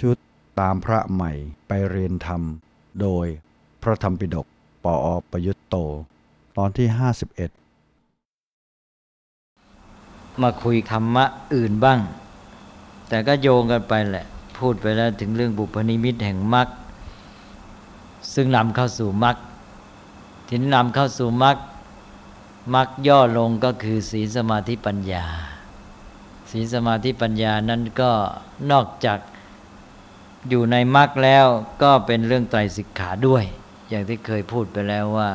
ชุดตามพระใหม่ไปเรียนธรรม โดยพระธรรมปิฎกปออประยุตโต ตอนที่ 51 มาคุยธรรมะอื่นบ้าง แต่ก็โยงกันไปแหละ พูดไปแล้วถึงเรื่องบุพนิมิตแห่งมรรคซึ่งนำเข้าสู่มรรคที่นำเข้าสู่มรรคมรรคย่อลงก็คือศีลสมาธิปัญญาศีลสมาธิปัญญานั้นก็นอกจาก อยู่ในมรรคแล้วก็เป็นเรื่องไตรสิกขาด้วย อย่างที่เคยพูดไปแล้วว่า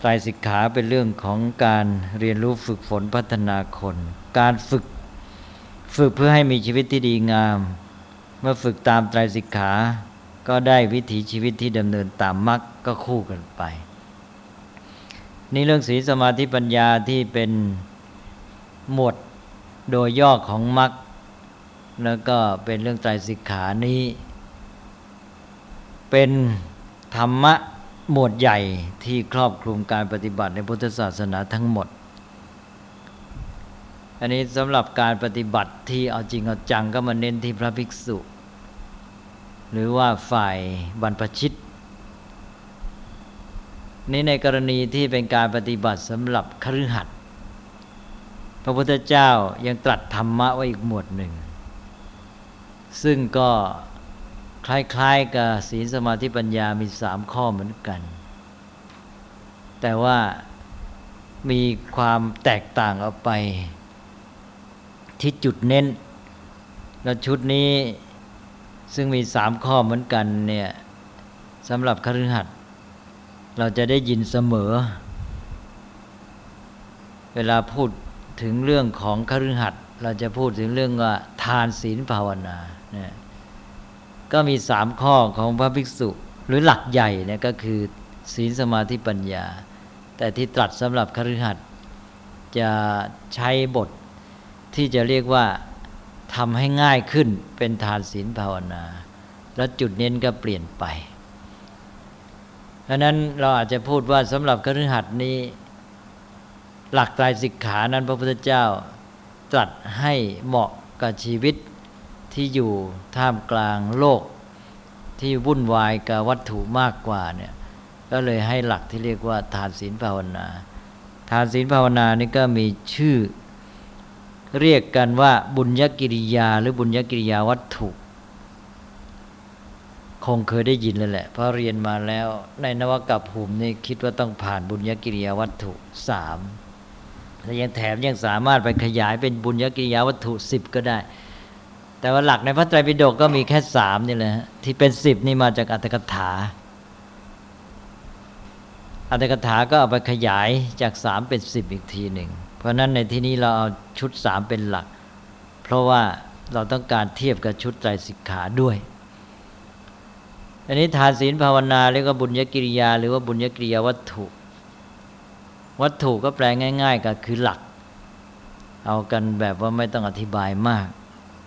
ไตรสิกขาเป็นเรื่องของการเรียนรู้ฝึกฝนพัฒนาคน การฝึกฝึกเพื่อให้มีชีวิตที่ดีงาม เมื่อฝึกตามไตรสิกขา ก็ได้วิถีชีวิตที่ดำเนินตามมรรคก็คู่กันไป นี่เรื่องศีลสมาธิปัญญาที่เป็นหมวดโดยย่อของมรรค แล้วก็เป็นเรื่องไตรสิกขานี้ เป็นธรรมะหมวดใหญ่ที่ครอบคลุมการปฏิบัติในพุทธศาสนาทั้งหมด อันนี้สำหรับการปฏิบัติที่เอาจริงเอาจังก็มาเน้นที่พระภิกษุ หรือว่าฝ่ายบรรพชิตนี้ในกรณีที่เป็นการปฏิบัติสำหรับคฤหัสถ์พระพุทธเจ้ายังตรัสธรรมะไว้อีกหมวดหนึ่ง ซึ่งก็คล้ายๆกับศีลสมาธิปัญญามีสามข้อเหมือนกัน แต่ว่ามีความแตกต่างออกไป ที่จุดเน้น แล้วชุดนี้ซึ่งมีสามข้อเหมือนกันเนี่ยสำหรับคฤหัสถ์เราจะได้ยินเสมอ เวลาพูดถึงเรื่องของคฤหัสถ์เราจะพูดถึงเรื่องว่าทานศีลภาวนา ก็มีสามข้อของพระภิกษุ หรือหลักใหญ่เนี่ยก็คือ ศีลสมาธิปัญญา แต่ที่ตรัสสำหรับคฤหัสถ์จะใช้บทที่จะเรียกว่าทำให้ง่ายขึ้นเป็นทานศีลภาวนา แล้วจุดเน้นก็เปลี่ยนไปดังนั้นเราอาจจะพูดว่าสำหรับคฤหัสถ์นี้ หลักตายสิกขานั้นพระพุทธเจ้าตรัสให้เหมาะกับชีวิต ที่อยู่ท่ามกลางโลก ที่วุ่นวายกับวัตถุมากกว่าเนี่ยก็เลยให้หลักที่เรียกว่า ทานศีลภาวนา ทานศีลภาวนานี่ก็มีชื่อ เรียกกันว่าบุญญกิริยา หรือบุญญกิริยาวัตถุ คงเคยได้ยินแล้วแหละเพราะเรียนมาแล้ว ในนวกับภูมินี่คิดว่าต้องผ่านบุญญกิริยาวัตถุสามและยังแถมยังสามารถไปขยายเป็นบุญญกิริยาวัตถุสิบก็ได้ แต่ว่าหลักในพระไตรปิฎกก็มีแค่สามนี่แหละที่เป็นสิบนี่มาจากอัตถกถา อัตถกถาก็เอาไปขยายจากสามเป็นสิบอีกทีหนึ่ง เพราะนั้นในที่นี้เราเอาชุดสามเป็นหลัก เพราะว่าเราต้องการเทียบกับชุดไตรสิกขาด้วยอันนี้ทานศีลภาวนาเรียกว่าบุญญกิริยา หรือว่าบุญญกิริยาวัตถุ วัตถุก็แปลง่าย ๆ ก็คือหลัก เอากันแบบว่าไม่ต้องอธิบายมาก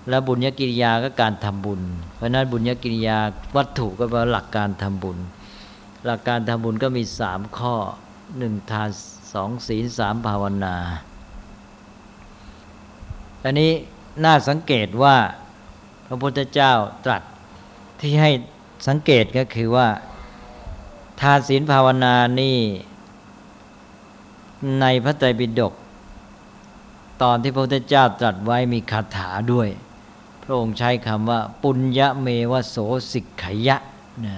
แล้วบุญญกิริยาก็การทำบุญ เพราะนั้นบุญญกิริยาวัตถุก็แปลหลักการทำบุญ หลักการทำบุญก็มีสามข้อหนึ่งทานสองศีลสามภาวนาอันนี้น่าสังเกตว่าพระพุทธเจ้าตรัสที่ให้สังเกตก็คือว่า ทานศีลภาวนานี่ในพระไตรปิฎกตอนที่พระพุทธเจ้าตรัสไว้มีคาถาด้วย ระองค์ใช้คำว่า ปุญญเมวโสสิกขยะนะ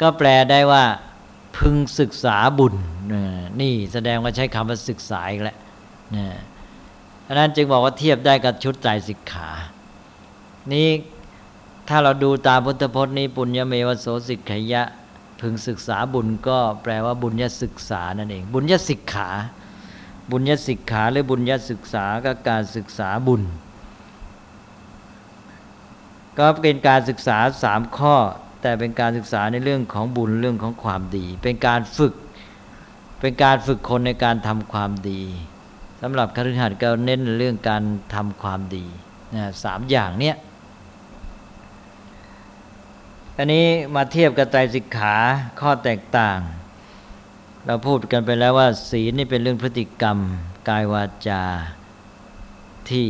ก็แปลได้ว่า พึงศึกษาบุญนี่แสดงว่าใช้คำว่าศึกษาอีกแล้วนะดังนั้นจึงบอกว่าเทียบได้กับชุดใจสิกขา นี้ถ้าเราดูตามพุทธพจน์นี้ปุญญเมวโสสิกขยะ พึงศึกษาบุญก็แปลว่าบุญญศึกษานั่นเอง บุญญศิกขา บุญญศิกขาหรือบุญญศึกษาก็การศึกษาบุญ ก็เป็นการศึกษาสามข้อ แต่เป็นการศึกษาในเรื่องของบุญเรื่องของความดี เป็นการฝึก เป็นการฝึกคนในการทำความดีสำหรับคฤหัสถ์ก็เน้นเรื่องการทำความดีนะสามอย่างเนี้ยอันนี้มาเทียบกับไตรสิกขาข้อแตกต่าง เราพูดกันไปแล้วว่า ศีลนี่เป็นเรื่องพฤติกรรม กายวาจาที่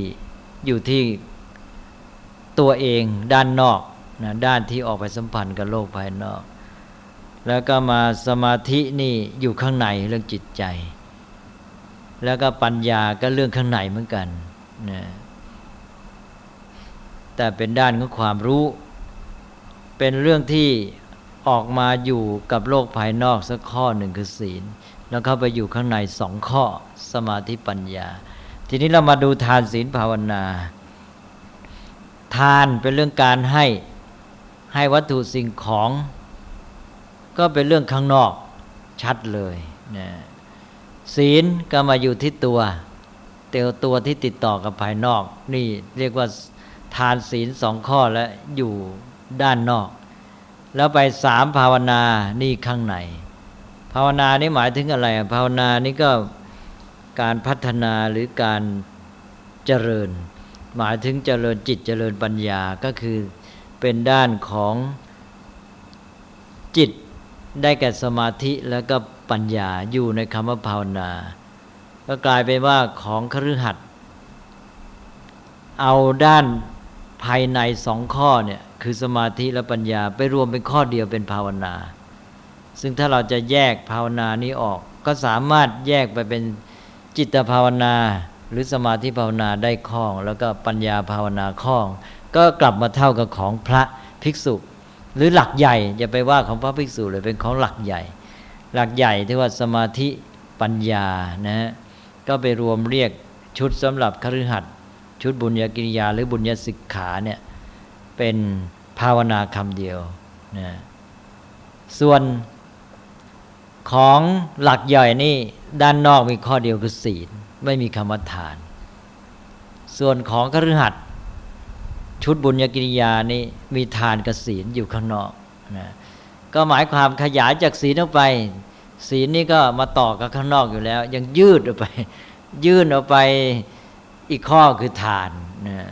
อยู่ที่ ตัวเองด้านนอกนะด้านที่ออกไปสัมพันธ์กับโลกภายนอก แล้วก็มาสมาธินี่อยู่ข้างในเรื่องจิตใจ แล้วก็ปัญญาก็เรื่องข้างในเหมือนกันนะแต่เป็นด้านของความรู้ เป็นเรื่องที่ออกมาอยู่กับโลกภายนอกสักข้อหนึ่งคือศีล แล้วเข้าไปอยู่ข้างในสองข้อสมาธิปัญญา ทีนี้เรามาดูทานศีลภาวนา ทานเป็นเรื่องการให้ให้วัตถุสิ่งของ ก็เป็นเรื่องข้างนอกชัดเลยนะศีลก็มาอยู่ที่ตัวเตียวตัวที่ติดต่อกับภายนอก นี่เรียกว่าทานศีลสองข้อแล้วอยู่ด้านนอก แล้วไปสามภาวนานี่ข้างใน ภาวนานี่หมายถึงอะไร ภาวนานี่ก็การพัฒนาหรือการเจริญ หมายถึงเจริญจิตเจริญปัญญาก็คือเป็นด้านของจิตได้แก่สมาธิแล้วก็ปัญญาอยู่ในคำว่าภาวนา ก็กลายเป็นว่าของคฤหัสถ์เอาด้านภายในสองข้อเนี่ยคือสมาธิและปัญญาไปรวมเป็นข้อเดียวเป็นภาวนา ซึ่งถ้าเราจะแยกภาวนานี้ออก ก็สามารถแยกไปเป็นจิตภาวนา หรือสมาธิภาวนาได้ข้อง แล้วก็ปัญญาภาวนาข้อง ก็กลับมาเท่ากับของพระภิกษุ หรือหลักใหญ่อย่าไปว่าของพระภิกษุเลยเป็นของหลักใหญ่ หลักใหญ่ที่ว่าสมาธิปัญญานะฮะก็ไปรวมเรียกชุดสำหรับคฤหัสถ์ชุดบุญญากิริยา หรือบุญญาสิกขาเนี่ยเป็นภาวนาคำเดียวนะส่วนของหลักใหญ่นี่ด้านนอกมีข้อเดียวคือศีล ไม่มีคำว่าทาน ส่วนของคฤหัสถ์ชุดบุญญากิริยานี่มีทานกับศีลอยู่ข้างนอกนะก็หมายความขยายจากศีลออกไป ศีลนี่ก็มาต่อกับข้างนอกอยู่แล้ว ยังยืดออกไป ยื่นออกไปอีกข้อคือทานนะ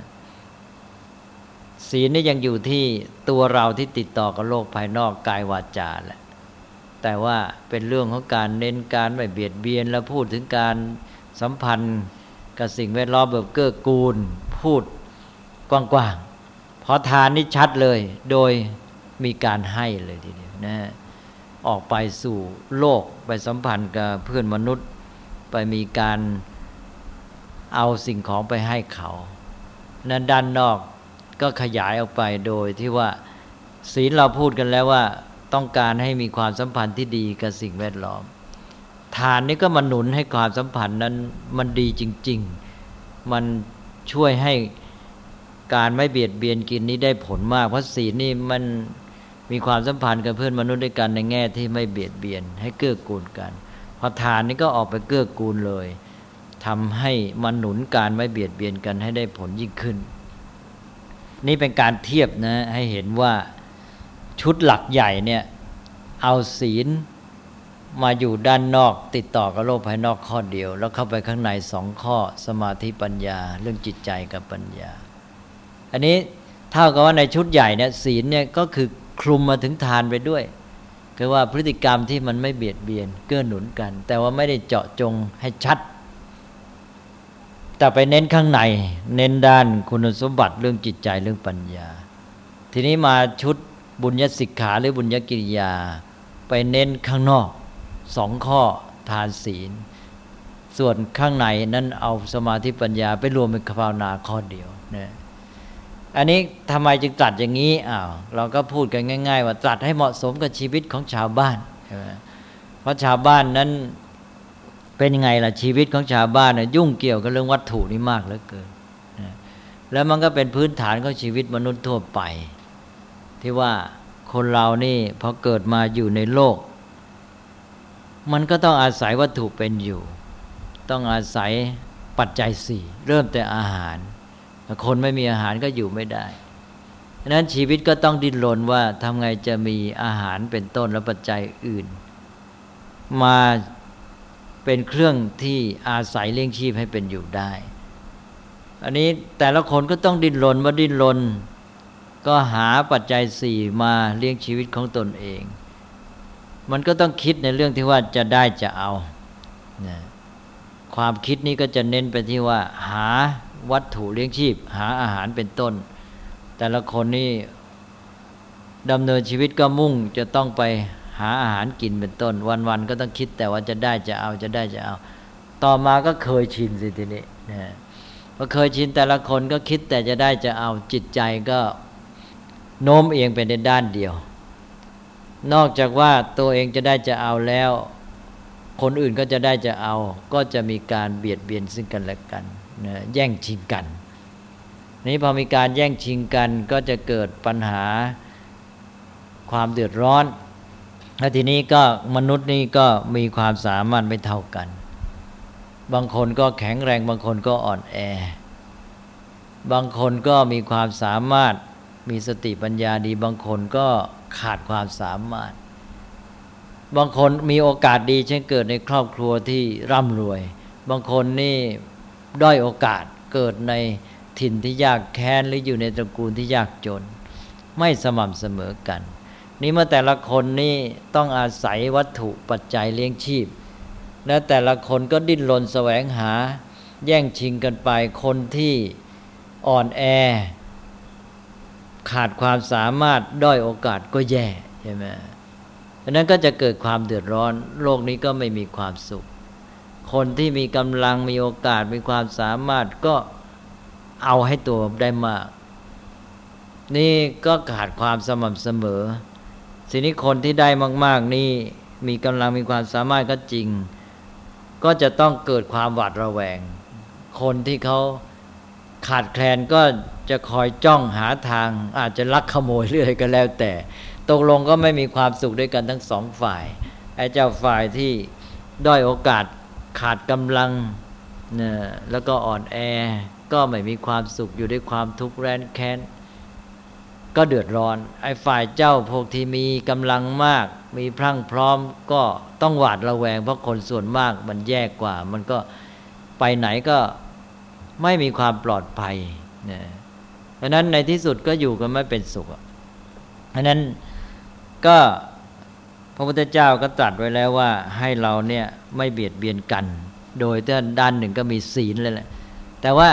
ศีลนี่ยังอยู่ที่ตัวเราที่ติดต่อกับโลกภายนอกกายวาจาแหละแต่ว่าเป็นเรื่องของการเน้นการไม่เบียดเบียนแล้วพูดถึงการ สัมพันธ์กับสิ่งแวดล้อมแบบเกื้อกูล พูดกว้างๆพอทานนี่ชัดเลย โดยมีการให้เลยทีเดียวนะออกไปสู่โลกไปสัมพันธ์กับเพื่อนมนุษย์ ไปมีการเอาสิ่งของไปให้เขานั้นด้านนอกก็ขยายออกไปโดยที่ว่าศีลเราพูดกันแล้วว่าต้องการให้มีความสัมพันธ์ที่ดีกับสิ่งแวดล้อม ทานนี้ก็มาหนุนให้ความสัมพันธ์นั้นมันดีจริง ๆ มันช่วยให้การไม่เบียดเบียนกินนี้ได้ผลมาก เพราะศีลนี่มันมีความสัมพันธ์กับเพื่อนมนุษย์ด้วยกันในแง่ที่ไม่เบียดเบียน ให้เกื้อกูลกันพอทานนี้ก็ออกไปเกื้อกูลเลยทำให้มันหนุนการไม่เบียดเบียนกันให้ได้ผลยิ่งขึ้น นี่เป็นการเทียบนะให้เห็นว่าชุดหลักใหญ่เนี่ยเอาศีล มาอยู่ด้านนอก ติดต่อกับโลกภายนอกข้อเดียว แล้วเข้าไปข้างในสองข้อ สมาธิปัญญา เรื่องจิตใจกับปัญญา อันนี้เท่ากับว่าในชุดใหญ่เนี่ยศีลเนี่ยก็คือคลุมมาถึงทานไปด้วยคือว่าพฤติกรรมที่มันไม่เบียดเบียนเกื้อหนุนกัน แต่ว่าไม่ได้เจาะจงให้ชัด แต่ไปเน้นข้างใน เน้นด้านคุณสมบัติเรื่องจิตใจเรื่องปัญญา ทีนี้มาชุดบุญญสิกขาหรือบุญญกิริยา ไปเน้นข้างนอก สองข้อทานศีล ส่วนข้างในนั้นเอาสมาธิปัญญาไปรวมเป็นภาวนาข้อเดียวนะอันนี้ทำไมจึงตัดอย่างนี้อ้าวเราก็พูดกันง่าย ๆ ว่าตัดให้เหมาะสมกับชีวิตของชาวบ้านใช่ไหมเพราะชาวบ้านนั้นเป็นยังไงล่ะชีวิตของชาวบ้านเนี่ยยุ่งเกี่ยวกับเรื่องวัตถุนี่มากเหลือเกินแล้วมันก็เป็นพื้นฐานของชีวิตมนุษย์ทั่วไป ที่ว่าคนเรานี่พอเกิดมาอยู่ในโลก มันก็ต้องอาศัยวัตถุเป็นอยู่ ต้องอาศัยปัจจัยสี่เริ่มแต่อาหาร คนไม่มีอาหารก็อยู่ไม่ได้ดังนั้นชีวิตก็ต้องดิ้นรนว่าทำไงจะมีอาหารเป็นต้นและปัจจัยอื่น มาเป็นเครื่องที่อาศัยเลี้ยงชีพให้เป็นอยู่ได้ อันนี้แต่ละคนก็ต้องดิ้นรนว่าดิ้นรนก็หาปัจจัยสี่มาเลี้ยงชีวิตของตนเอง มันก็ต้องคิดในเรื่องที่ว่าจะได้จะเอานะความคิดนี้ก็จะเน้นไปที่ว่า หาวัตถุเลี้ยงชีพ หาอาหารเป็นต้น แต่ละคนนี่ดำเนินชีวิตก็มุ่งจะต้องไปหาอาหารกินเป็นต้น วันๆก็ต้องคิดแต่ว่าจะได้จะเอาจะได้จะเอา ต่อมาก็เคยชินสิทีนี้นะพอเคยชินแต่ละคนก็คิดแต่จะได้จะเอาจิตใจก็โน้มเอียงไปในด้านเดียว นอกจากว่าตัวเองจะได้จะเอาแล้ว คนอื่นก็จะได้จะเอา ก็จะมีการเบียดเบียนซึ่งกันและกันนะแย่งชิงกัน นี้พอมีการแย่งชิงกันก็จะเกิดปัญหาความเดือดร้อน และทีนี้ก็มนุษย์นี่ก็มีความสามารถไม่เท่ากัน บางคนก็แข็งแรง บางคนก็อ่อนแอ บางคนก็มีความสามารถมีสติปัญญาดี บางคนก็ ขาดความสามารถ บางคนมีโอกาสดีเช่นเกิดในครอบครัวที่ร่ำรวย บางคนนี่ด้อยโอกาสเกิดในถิ่นที่ยากแค้นหรืออยู่ในตระกูลที่ยากจน ไม่สม่ำเสมอกัน นี่เมื่อแต่ละคนนี่ต้องอาศัยวัตถุปัจจัยเลี้ยงชีพ และแต่ละคนก็ดิ้นรนแสวงหา แย่งชิงกันไปคนที่อ่อนแอ ขาดความสามารถด้อยโอกาสก็แย่ใช่ไหมดังนั้นก็จะเกิดความเดือดร้อน โลกนี้ก็ไม่มีความสุข คนที่มีกำลังมีโอกาสมีความสามารถก็เอาให้ตัวได้มาก นี่ก็ขาดความสม่ำเสมอสินี้คนที่ได้มาก ๆ นี่มีกำลังมีความสามารถก็จริง ก็จะต้องเกิดความหวาดระแวง คนที่เขา ขาดแคลนก็จะคอยจ้องหาทาง อาจจะลักขโมยเรื่อยก็แล้วแต่ ตกลงก็ไม่มีความสุขด้วยกันทั้งสองฝ่ายไอ้เจ้าฝ่ายที่ด้อยโอกาสขาดกำลังเนี่ยแล้วก็อ่อนแอก็ไม่มีความสุขอยู่ด้วยความทุกข์แร้นแค้นก็เดือดร้อน ไอ้ฝ่ายเจ้าพวกที่มีกำลังมาก มีพรั่งพร้อมก็ต้องหวาดระแวง เพราะคนส่วนมากมันแย่กว่า มันก็ไปไหนก็ ไม่มีความปลอดภัยนะดังนั้นในที่สุดก็อยู่กันไม่เป็นสุขดังนั้นก็พระพุทธเจ้าก็ตรัสไว้แล้วว่า ให้เราเนี่ยไม่เบียดเบียนกัน โดยด้านหนึ่งก็มีศีลเลยแหละแต่ว่า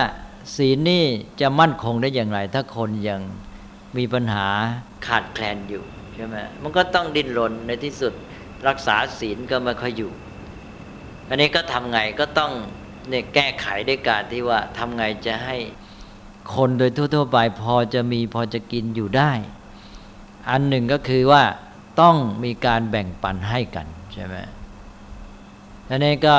ศีลนี่จะมั่นคงได้อย่างไร ถ้าคนยังมีปัญหาขาดแคลนอยู่ใช่ไหมมันก็ต้องดิ้นรนในที่สุดรักษาศีลก็ไม่ค่อยอยู่ อันนี้ก็ทำไงก็ต้อง เนี่ยแก้ไขด้วยการที่ว่าทำไงจะให้คนโดยทั่วๆไปพอจะมีพอจะกินอยู่ได้ อันหนึ่งก็คือว่าต้องมีการแบ่งปันให้กันใช่ไหมอันนี้ก็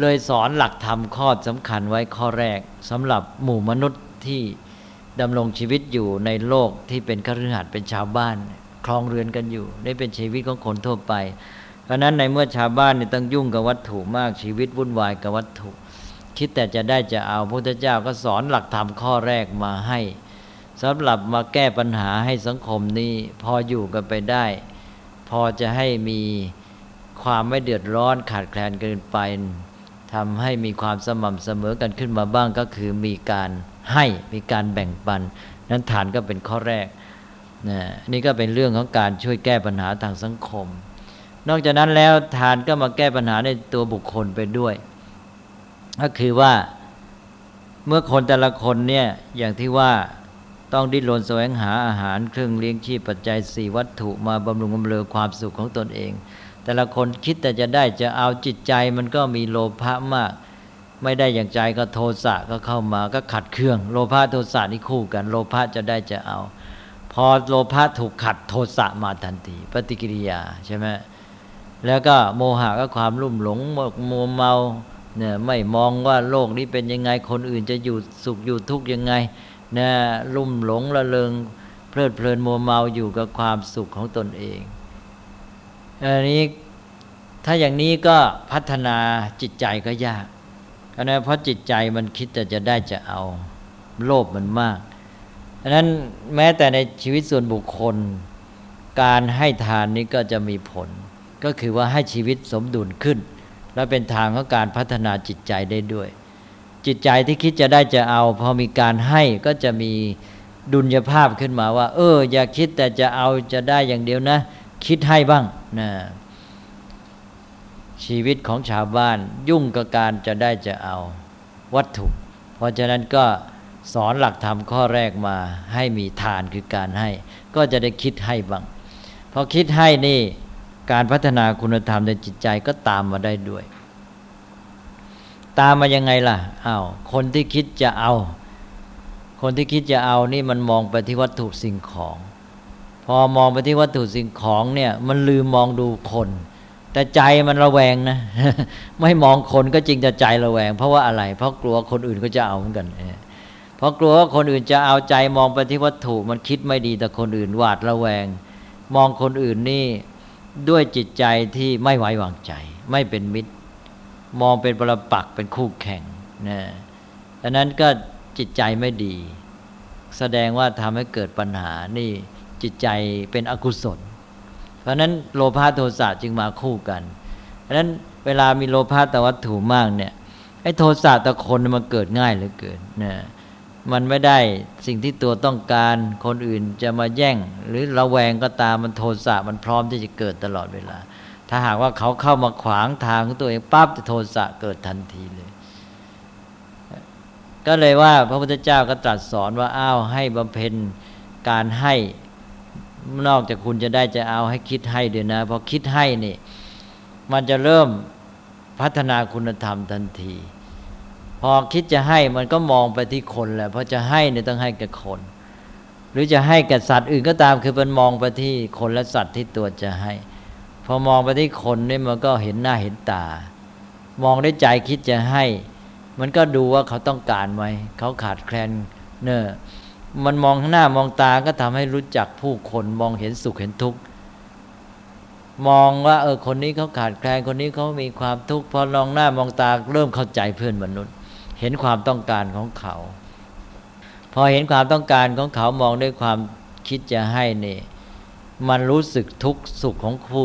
เลยสอนหลักธรรมข้อสำคัญไว้ข้อแรกสำหรับหมู่มนุษย์ที่ดำรงชีวิตอยู่ในโลกที่เป็นคฤหัสถ์เป็นชาวบ้าน คลองเรือนกันอยู่ ได้เป็นชีวิตของคนทั่วไป เพราะนั้นในเมื่อชาวบ้านนี่ต้องยุ่งกับวัตถุมากชีวิตวุ่นวายกับวัตถุ คิดแต่จะได้จะเอาพระพุทธเจ้าก็สอนหลักธรรมข้อแรกมาให้สำหรับมาแก้ปัญหาให้สังคมนี้พออยู่กันไปได้ พอจะให้มีความไม่เดือดร้อนขาดแคลนเกินไปทำให้มีความสม่ำเสมอกันขึ้นมาบ้างก็คือมีการให้มีการแบ่งปัน นั้นฐานก็เป็นข้อแรกนะนี่ก็เป็นเรื่องของการช่วยแก้ปัญหาทางสังคม นอกจากนั้นแล้วทานก็มาแก้ปัญหาในตัวบุคคลไปด้วย ก็คือว่าเมื่อคนแต่ละคนเนี่ยอย่างที่ว่าต้องดิ้นรนแสวงหาอาหารเครื่องเลี้ยงชีพปัจจัยสี่วัตถุมาบำรุงบำเรอความสุขของตนเอง แต่ละคนคิดแต่จะได้จะเอาจิตใจมันก็มีโลภะมาก ไม่ได้อย่างใจก็โทสะก็เข้ามาก็ขัดเครื่อง โลภะโทสะนี่คู่กัน โลภะจะได้จะเอา พอโลภะถูกขัดโทสะมาทันที ปฏิกิริยาใช่ไหม แล้วก็โมหะก็ความรุ่มหลงมัวเมาเนี่ยไม่มองว่าโลกนี้เป็นยังไงคนอื่นจะอยู่สุขอยู่ทุกข์ยังไงนะลุ่มหลงละเลงเพลิดเพลินมัวเมาอยู่กับความสุขของตนเองอันนี้ถ้าอย่างนี้ก็พัฒนาจิตใจก็ยากนะเพราะจิตใจมันคิดแต่จะได้จะเอาโลภมันมากดังนั้นแม้แต่ในชีวิตส่วนบุคคล การให้ทานนี้ก็จะมีผล ก็คือว่าให้ชีวิตสมดุลขึ้น และเป็นทางของการพัฒนาจิตใจได้ด้วย จิตใจที่คิดจะได้จะเอา พอมีการให้ก็จะมีดุลยภาพขึ้นมาว่า เออ อย่าคิดแต่จะเอาจะได้อย่างเดียวนะ คิดให้บ้างนะชีวิตของชาวบ้านยุ่งกับการจะได้จะเอาวัตถุ เพราะฉะนั้นก็สอนหลักธรรมข้อแรกมาให้มีทานคือการให้ ก็จะได้คิดให้บ้างพอคิดให้นี่ การพัฒนาคุณธรรมในจิตใจก็ตามมาได้ด้วย ตามมายังไงล่ะอา้าวคนที่คิดจะเอา คนที่คิดจะเอานี่มันมองไปที่วัตถุสิ่งของ พอมองไปที่วัตถุสิ่งของเนี่ย มันลืมมองดูคน แต่ใจมันระแวงนะ ไม่มองคนก็จริงจะใจระแวง เพราะว่าอะไร เพราะกลัวคนอื่นก็จะเอาเหมือนกันเพราะกลัวว่าคนอื่นจะเอาใจมองไปที่วัตถุ มันคิดไม่ดีแต่คนอื่นหวาดระแวง มองคนอื่นนี่ ด้วยจิตใจที่ไม่ไว้วางใจ ไม่เป็นมิตร มองเป็นปรปักเป็นคู่แข่งนะดังนั้นก็จิตใจไม่ดี แสดงว่าทำให้เกิดปัญหานี่จิตใจเป็นอกุศล เพราะนั้นโลภะโทสะจึงมาคู่กันดังนั้นเวลามีโลภะต่วัตถุมากเนี่ยไอ้โทสะต่คนมันเกิดง่ายเหลือเกินนะ มันไม่ได้สิ่งที่ตัวต้องการคนอื่นจะมาแย่ง หรือระแวงก็ตามมันโทสะมันพร้อมที่จะเกิดตลอดเวลา ถ้าหากว่าเขาเข้ามาขวางทางของตัวเองปั๊บจะโทสะเกิดทันทีเลย ก็เลยว่าพระพุทธเจ้าก็ตรัสสอนว่าอ้าวให้บำเพ็ญการให้นอกจากคุณจะได้จะเอาให้คิดให้ดี๋ยนะพอคิดให้นี่ มันจะเริ่มพัฒนาคุณธรรมทันที อคิดจะให้มันก็มองไปที่คนแหละเพราะจะให้เนี่ยต้องให้กับคน หรือจะให้กับสัตว์อื่นก็ตามคือมันมองไปที่คนและสัตว์ที่ตัวจะให้ พอมองไปที่คนนี่มันก็เห็นหน้าเห็นตา มองด้วยใจคิดจะให้ มันก็ดูว่าเขาต้องการไหมเขาขาดแคลนเนอะมันมองข้างหน้ามองตาก็ทำให้รู้จักผู้คนมองเห็นสุขเห็นทุกข์มองว่าเออคนนี้เขาขาดแคลนคนนี้เขามีความทุกข์พอลองหน้ามองตาเริ่มเข้าใจเพื่อนมนุษย์ เห็นความต้องการของเขา พอเห็นความต้องการของเขามองด้วยความคิดจะให้นี่มันรู้สึกทุกข์สุขของผู้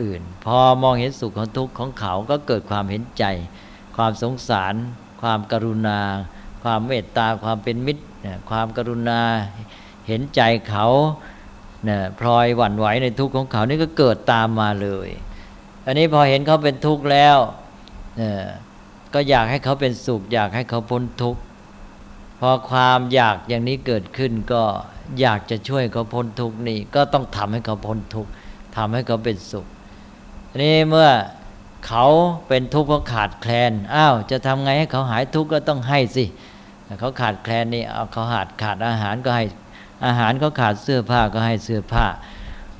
อื่น พอมองเห็นสุขของทุกข์ของเขาก็เกิดความเห็นใจ ความสงสาร ความกรุณา ความเมตตาความเป็นมิตร ความกรุณาเห็นใจเขาพลอยหวั่นไหวในทุกข์ของเขานี่ก็เกิดตามมาเลย อันนี้พอเห็นเขาเป็นทุกข์แล้ว ก็อยากให้เขาเป็นสุข อยากให้เขาพ้นทุกข์พอความอยากอย่างนี้เกิดขึ้นก็อยากจะช่วยเขาพ้นทุกข์นี่ก็ต้องทำให้เขาพ้นทุกข์ทำให้เขาเป็นสุขนี้เมื่อเขาเป็นทุกข์เพราะขาดแคลนอ้าวจะทำไงให้เขาหายทุกข์ก็ต้องให้สิเขาขาดแคลนนี่เอาเขาขาดขาดอาหารก็ให้อาหารเขาขาดเสื้อผ้าก็ให้เสื้อผ้า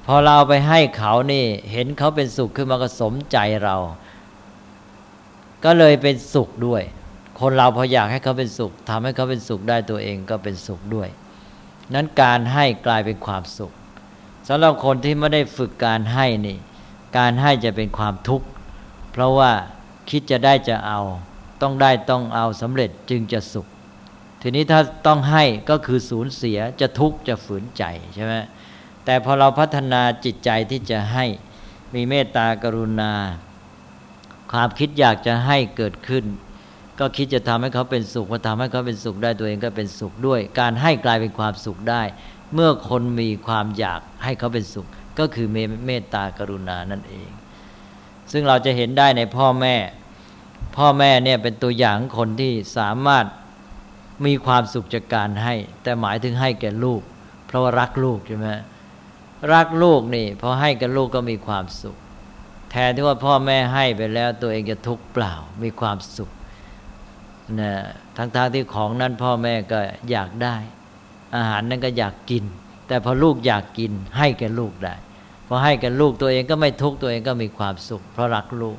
พอเราไปให้เขานี่เห็นเขาเป็นสุขขึ้นมาก็สมใจเรา ก็เลยเป็นสุขด้วย คนเราพออยากให้เขาเป็นสุขทำให้เขาเป็นสุขได้ตัวเองก็เป็นสุขด้วย นั้นการให้กลายเป็นความสุขสำหรับคนที่ไม่ได้ฝึกการให้นี่ การให้จะเป็นความทุกข์ เพราะว่าคิดจะได้จะเอา ต้องได้ต้องเอาสำเร็จจึงจะสุข ทีนี้ถ้าต้องให้ก็คือสูญเสียจะทุกข์จะฝืนใจใช่ไหมแต่พอเราพัฒนาจิตใจที่จะให้มีเมตตากรุณา ความคิดอยากจะให้เกิดขึ้น ก็คิดจะทำให้เขาเป็นสุขพอทำให้เขาเป็นสุขได้ตัวเองก็เป็นสุขด้วย การให้กลายเป็นความสุขได้ เมื่อคนมีความอยากให้เขาเป็นสุข ก็คือเมตตากรุณานั่นเอง ซึ่งเราจะเห็นได้ในพ่อแม่ พ่อแม่เนี่ยเป็นตัวอย่างคนที่สามารถมีความสุขจากการให้ แต่หมายถึงให้แก่ลูก เพราะว่ารักลูกใช่ไหมรักลูกนี่พอให้กับลูกก็มีความสุข แทนที่ว่าพ่อแม่ให้ไปแล้ว ตัวเองจะทุกข์เปล่า มีความสุขนะทั้งๆทที่ของนั้นพ่อแม่ก็อยากได้ อาหารนั้นก็อยากกิน แต่พอลูกอยากกิน ให้แก่ลูกได้พอให้แก่ลูกตัวเองก็ไม่ทุกข์ตัวเองก็มีความสุข เพราะรักลูก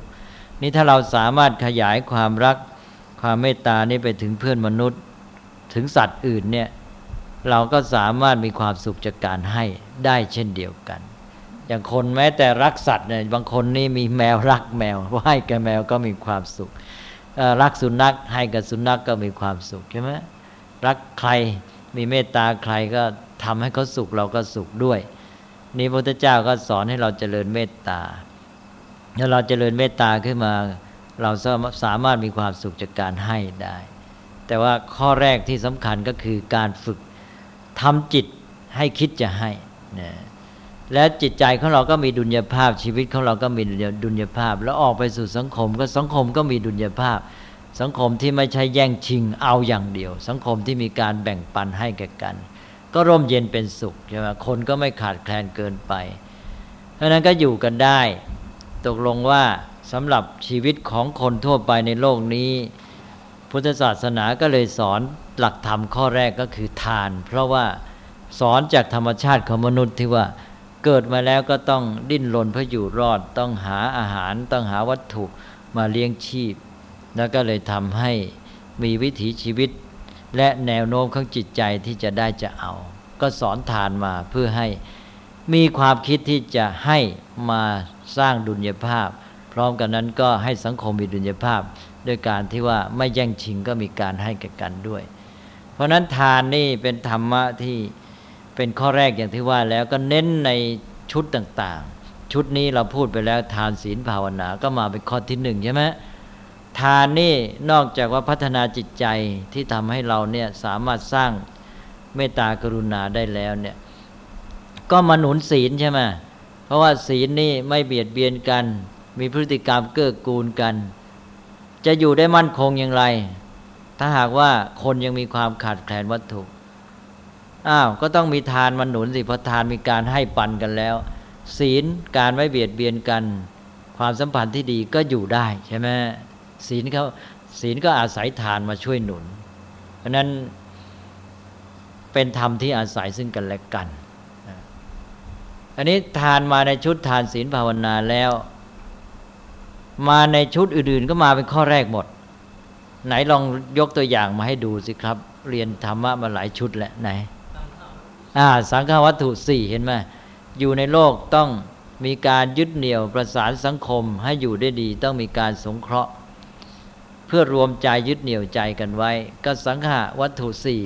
นี่ถ้าเราสามารถขยายความรักความเมตตานี้ไปถึงเพื่อนมนุษย์ ถึงสัตว์อื่นเนี่ยเราก็สามารถมีความสุขจากการให้ได้เช่นเดียวกัน อย่างคนแม้แต่รักสัตว์เนี่ยบางคนนี่มีแมวรักแมวให้กับแมวก็มีความสุข รักสุนัขให้กับสุนัขกก็มีความสุขใช่ไหมรักใครมีเมตตาใครก็ทำให้เขาสุขเราก็สุขด้วย นี่พระพุทธเจ้าก็สอนให้เราเจริญเมตตาถ้าเราเจริญเมตตาขึ้นมา เราสามารถมีความสุขจากการให้ได้ แต่ว่าข้อแรกที่สำคัญก็คือการฝึกทำจิตให้คิดจะให้นะ และจิตใจของเราก็มีดุลยภาพชีวิตของเราก็มีดุลยภาพ แล้วออกไปสู่สังคมก็สังคมก็มีดุลยภาพ สังคมที่ไม่ใช่แย่งชิงเอาอย่างเดียว สังคมที่มีการแบ่งปันให้แก่กัน ก็ร่มเย็นเป็นสุขใช่ไหมคนก็ไม่ขาดแคลนเกินไป เพราะนั้นก็อยู่กันได้ ตกลงว่าสำหรับชีวิตของคนทั่วไปในโลกนี้ พุทธศาสนาก็เลยสอนหลักธรรมข้อแรกก็คือทาน เพราะว่าสอนจากธรรมชาติของมนุษย์ที่ว่า เกิดมาแล้วก็ต้องดิ้นรนเพื่ออยู่รอด ต้องหาอาหาร ต้องหาวัตถุมาเลี้ยงชีพ แล้วก็เลยทำให้มีวิถีชีวิต และแนวโน้มของจิตใจที่จะได้จะเอา ก็สอนทานมาเพื่อให้มีความคิดที่จะให้มาสร้างดุลยภาพ พร้อมกันนั้นก็ให้สังคมมีดุลยภาพด้วยการที่ว่าไม่แย่งชิงก็มีการให้แก่กันด้วย เพราะนั้นทานนี่เป็นธรรมะที่ เป็นข้อแรกอย่างที่ว่าแล้วก็เน้นในชุดต่างๆ ชุดนี้เราพูดไปแล้วทานศีลภาวนาก็มาเป็นข้อที่หนึ่งใช่ไหมทานนี่นอกจากว่าพัฒนาจิตใจที่ทำให้เราเนี่ยสามารถสร้างเมตตากรุณาได้แล้วเนี่ยก็มาหนุนศีลใช่ไหมเพราะว่าศีลนี่ไม่เบียดเบียนกัน มีพฤติกรรมเกื้อกูลกัน จะอยู่ได้มั่นคงอย่างไร ถ้าหากว่าคนยังมีความขาดแคลนวัตถุ อ้าวก็ต้องมีทานมาหนุนสิเพราะทานมีการให้ปันกันแล้ว ศีลการไม่เบียดเบียนกัน ความสัมพันธ์ที่ดีก็อยู่ได้ใช่ไหมศีลเขาศีลก็อาศัยทานมาช่วยหนุน เพราะนั้นเป็นธรรมที่อาศัยซึ่งกันและกัน อันนี้ทานมาในชุดทานศีลภาวนาแล้ว มาในชุดอื่น ๆ ก็มาเป็นข้อแรกหมด ไหนลองยกตัวอย่างมาให้ดูสิครับ เรียนธรรมะมาหลายชุดแหละไหน อ่าสังฆวัตถุสี่เห็นไหมอยู่ในโลกต้องมีการยึดเหนี่ยวประสานสังคมให้อยู่ได้ดี ต้องมีการสงเคราะห์ เพื่อรวมใจยึดเหนี่ยวใจกันไว้ ก็สังฆวัตถุสี่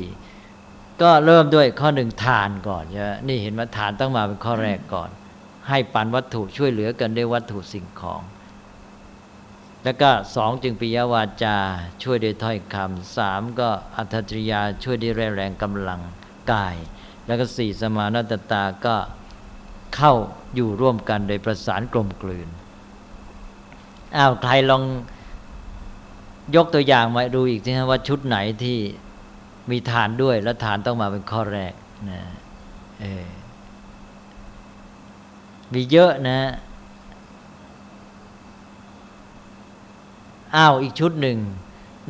ก็เริ่มด้วยข้อหนึ่งทานก่อนใช่ไหมนี่เห็นว่าทานต้องมาเป็นข้อแรกก่อน ให้ปันวัตถุช่วยเหลือกันด้วยวัตถุสิ่งของ แล้วก็สองจึงปิยวาจาช่วยด้วยถ้อยคำสามก็อัตตริยาช่วยด้วยแรงกำลังกาย แล้วก็สี่สมานตตาก็เข้าอยู่ร่วมกันโดยประสานกลมกลืนอ้าวใครลองยกตัวอย่างมาดูอีกทีนะว่าชุดไหนที่มีฐานด้วย แล้วฐานต้องมาเป็นข้อแรกนะเออมีเยอะนะอ้าวอีกชุดหนึ่ง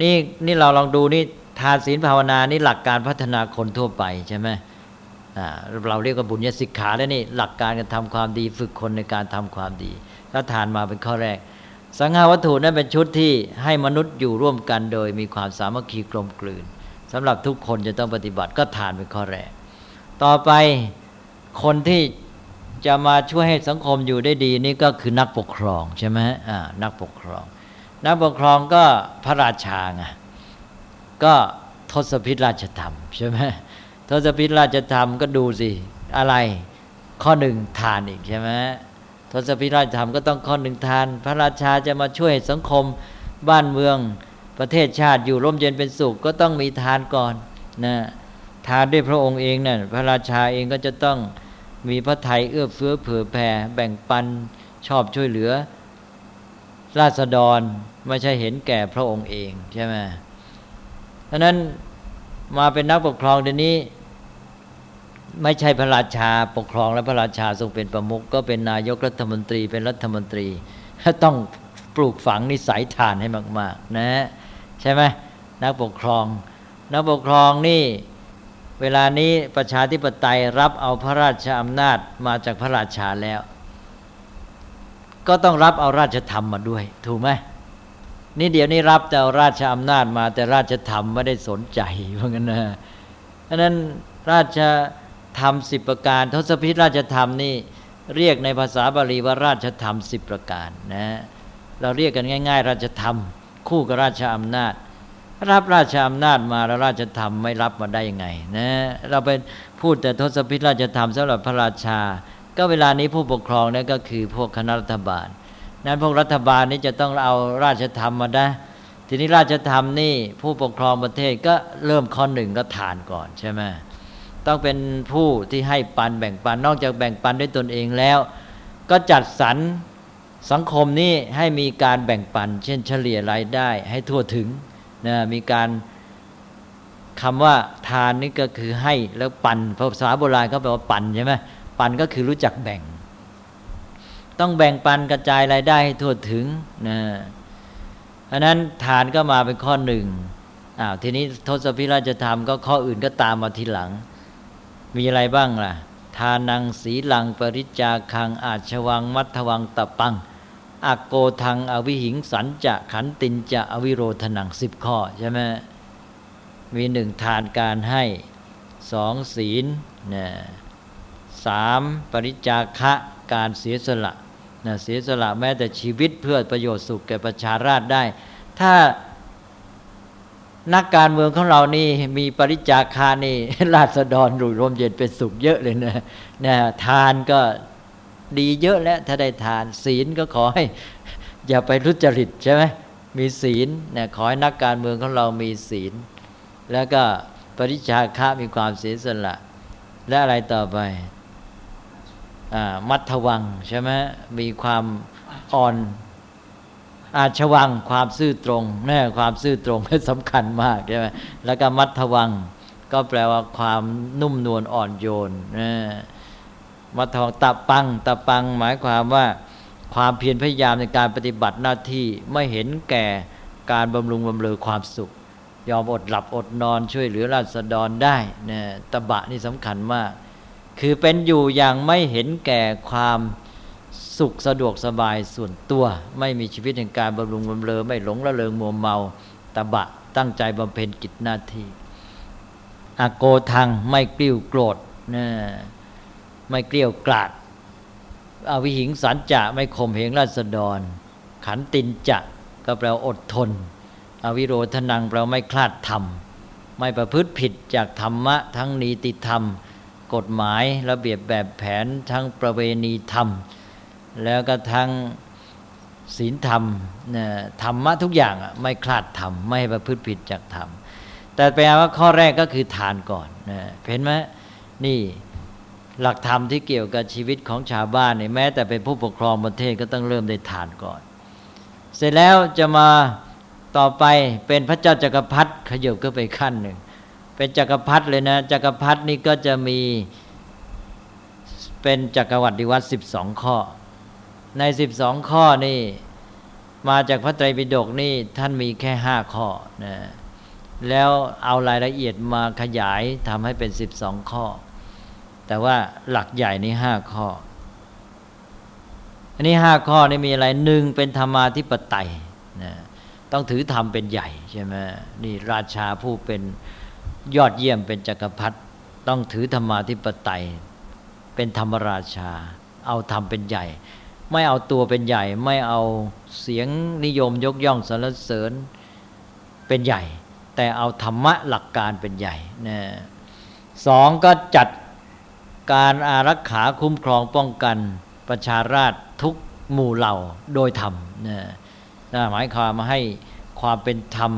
นี่นี่เราลองดูนี่ทานศีลภาวนานี่หลักการพัฒนาคนทั่วไปใช่ไหม เราเรียกว่าบุญญาสิกขาแล้วนี่หลักการการทำความดี ฝึกคนในการทำความดีก็ทานมาเป็นข้อแรก สังฆาวัตถุนั้นเป็นชุดที่ให้มนุษย์อยู่ร่วมกันโดยมีความสามัคคีกลมกลืนสำหรับทุกคนจะต้องปฏิบัติก็ทานเป็นข้อแรก ต่อไปคนที่จะมาช่วยให้สังคมอยู่ได้ดีนี่ก็คือนักปกครองใช่ไหมอ่านักปกครอง นักปกครองก็พระราชาไงก็ทศพิธราชธรรมใช่ไหม ทศพิธราชธรรมก็ดูสิ อะไร ข้อหนึ่งทานอีกใช่ไหมทศพิธราชธรรมก็ต้องข้อหนึ่งทาน พระราชาจะมาช่วยสังคมบ้านเมืองประเทศชาติอยู่ร่มเย็นเป็นสุขก็ต้องมีทานก่อนนะทานด้วยพระองค์เองนะ่ะพระราชาเองก็จะต้องมีพระไทยเอื้อเฟื้อเผื่อแผ่แบ่งปันชอบช่วยเหลือ ราษฎรไม่ใช่เห็นแก่พระองค์เองใช่ไหมเพราะนั้น มาเป็นนักปกครองเดี๋ยวนี้ ไม่ใช่พระราชาปกครองและพระราชาทรงเป็นประมุขก็เป็นนายกรัฐมนตรีเป็นรัฐมนตรีต้องปลูกฝังนิสัยทานให้มาก ๆ นะใช่ไหมนักปกครอง นักปกครองนี่เวลานี้ประชาธิปไตยรับเอาพระราชอำนาจมาจากพระราชาแล้ว ก็ต้องรับเอาราชธรรมมาด้วย ถูกไหม นี่เดี๋ยวนี้รับแต่ราชอำนาจมา แต่ราชธรรมไม่ได้สนใจเพราะงั้นนะเพราะนั้นราชธรรมสิบประการ ทศพิธราชธรรมนี่เรียกในภาษาบาลีว่าราชธรรมสิบประการนะเราเรียกกันง่าย ๆ ราชธรรม คู่กับราชอำนาจ รับราชอำนาจมาแล้วราชธรรมไม่รับมาได้ยังไงนะเราไปพูดแต่ทศพิธราชธรรมสำหรับพระราชา ก็เวลานี้ผู้ปกครองนั่ก็คือพวกคณะรัฐบาล นั้นพวกรัฐบาลนี่จะต้องเอาราชธรรมมาได้ทีนี้ราชธรรมนี่ผู้ปกครองประเทศก็เริ่มข้อหนึ่งก็ฐานก่อนใช่ไหมต้องเป็นผู้ที่ให้ปันแบ่งปันนอกจากแบ่งปันด้วยตนเองแล้ว ก็จัดสรรสังคมนี้ให้มีการแบ่งปัน เช่นเฉลี่ยรายได้ให้ทั่วถึงนะมีการคำว่าทานนี่ก็คือให้แล้วปันภาษาโบราณเขาแปลว่าปันใช่ไหมปันก็คือรู้จักแบ่ง ต้องแบ่งปันกระจายรายได้ให้ทั่วถึงนะอันนั้นทานก็มาเป็นข้อหนึ่งอ้าวทีนี้ทศพิราชธรรมก็ข้ออื่นก็ตามมาทีหลัง มีอะไรบ้างล่ะ ทานังสีลัง ปริจาคัง อาชวัง มัทวังตะปังอโกทัง อวิหิงสันจะขันตินจะอวิโรธนังสิบข้อใช่ไหมมีหนึ่งทานการให้สองศีลนะสามปริจาคะการเสียสละ นะเสียสละแม้แต่ชีวิตเพื่อประโยชน์สุขแก่ประชาราษได้ ถ้านักการเมืองของเรานี่มีปริจาคานี่ราษฎรรุยรมเย็นเป็นสุขเยอะเลยนะนะทานก็ดีเยอะแล้วถ้าได้ทานศีลก็ขอให้ อย่าไปทุจริตใช่ไหมมีศีลนะขอให้นักการเมืองของเรามีศีล แล้วก็ปริชาคะมีความเสียสละ และอะไรต่อไป มัทวังใช่ไหมมีความอ่อนอาชวังความซื่อตรงแน่ความซื่อตรงเป็นสำคัญมากใช่ไหมแล้วก็มัทวัง ก็แปลว่าความนุ่มนวลอ่อนโยนนะมัทวังตะปังตะปังหมายความว่า ความเพียรพยายามในการปฏิบัติหน้าที่ไม่เห็นแก่การบำรุงบำเรอความสุข ยอมอดหลับอดนอนช่วยเหลือราษฎรได้นะตบะนี่สำคัญมาก คือเป็นอยู่อย่างไม่เห็นแก่ความสุขสะดวกสบายส่วนตัว ไม่มีชีวิตแห่งการบำรุงบำเรอไม่หลงละเลงมัวเมาตะบะตั้งใจบำเพ็ญกิจหน้าที่อโกทังไม่กลิ้วโกรธนะไม่เกลี้ยวกราดอวิหิงสันจะไม่ข่มเหงราษฎร ขันตินจะก็แปลอดทน อวิโรธนังแปลไม่คลาดธรรม ไม่ประพฤติผิดจากธรรมะ ทั้งนีติธรรม กฎหมายระเบียบแบบแผนทั้งประเวณีธรรม แล้วก็ทั้งศีลธรรมนะธรรมะทุกอย่างไม่คลาดธรรม ไม่ประพฤติผิดจากธรรม แต่แปลว่าข้อแรกก็คือทานก่อนนะเห็นไหมนี่หลักธรรมที่เกี่ยวกับชีวิตของชาวบ้านเนี่ยแม้แต่เป็นผู้ปกครองประเทศก็ต้องเริ่มได้ทานก่อน เสร็จแล้วจะมาต่อไปเป็นพระเจ้าจักรพรรดิขยบก็ไปขั้นหนึ่ง เป็นจักรพรรดิเลยนะจักรพรรดินี่ก็จะมีเป็นจักรวรรดิวัตรสิบสองข้อ ในสิบสองข้อนี่มาจากพระไตรปิฎกนี่ท่านมีแค่ห้าข้อนะแล้วเอารายละเอียดมาขยายทำให้เป็นสิบสองข้อ แต่ว่าหลักใหญ่นี้ห้าข้อ อันนี้ห้าข้อนี่มีอะไรหนึ่งเป็นธรรมาธิปไตยนะต้องถือธรรมเป็นใหญ่ใช่ไหมนี่ราชาผู้เป็น ยอดเยี่ยมเป็นจกักรพรรดิต้องถือธรรมาธิปไตย เป็นธรรมราชา เอาธรรมเป็นใหญ่ ไม่เอาตัวเป็นใหญ่ ไม่เอาเสียงนิยมยกย่องสรรเสริญเป็นใหญ่ แต่เอาธรรมะหลักการเป็นใหญ่นะสองก็จัดการอารักขาคุ้มครองป้องกันประชาราชทุกหมู่เหล่าโดยธรรมนะหมายความมาให้ความเป็นธรรม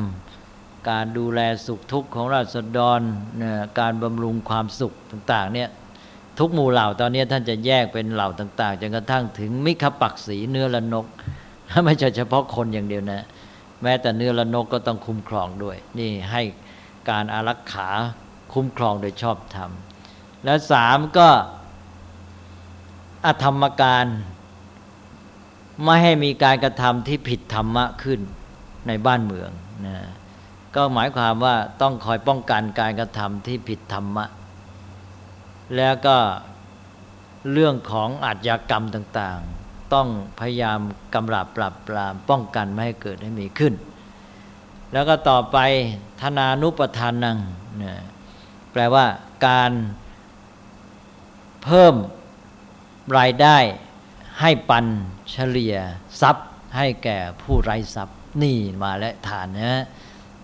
การดูแลสุขทุกข์ของราษฎรนะการบำรุงความสุขต่างๆเนี่ยทุกหมู่เหล่าตอนนี้ท่านจะแยกเป็นเหล่าต่าง ๆจนกระทั่งถึงมิขปักสีเนื้อละนกไม่ใช่เฉพาะคนอย่างเดียวนะ แม้แต่เนื้อละนกก็ต้องคุ้มครองด้วย นี่ให้การอารักขาคุ้มครองโดยชอบธรรม และสามก็อธรรมการไม่ให้มีการกระทำที่ผิดธรรมะขึ้นในบ้านเมืองนะ ก็หมายความว่าต้องคอยป้องกันการกระทำที่ผิดธรรมะ แล้วก็เรื่องของอาชญากรรมต่างๆ ต้องพยายามกำราบปราบปรามป้องกันไม่ให้เกิดให้มีขึ้น แล้วก็ต่อไปธนานุปทานังนแปลว่าการเพิ่มรายได้ให้ปันเฉลี่ยทรัพย์ให้แก่ผู้ไร้ทรัพย์นี่มาและฐานนะ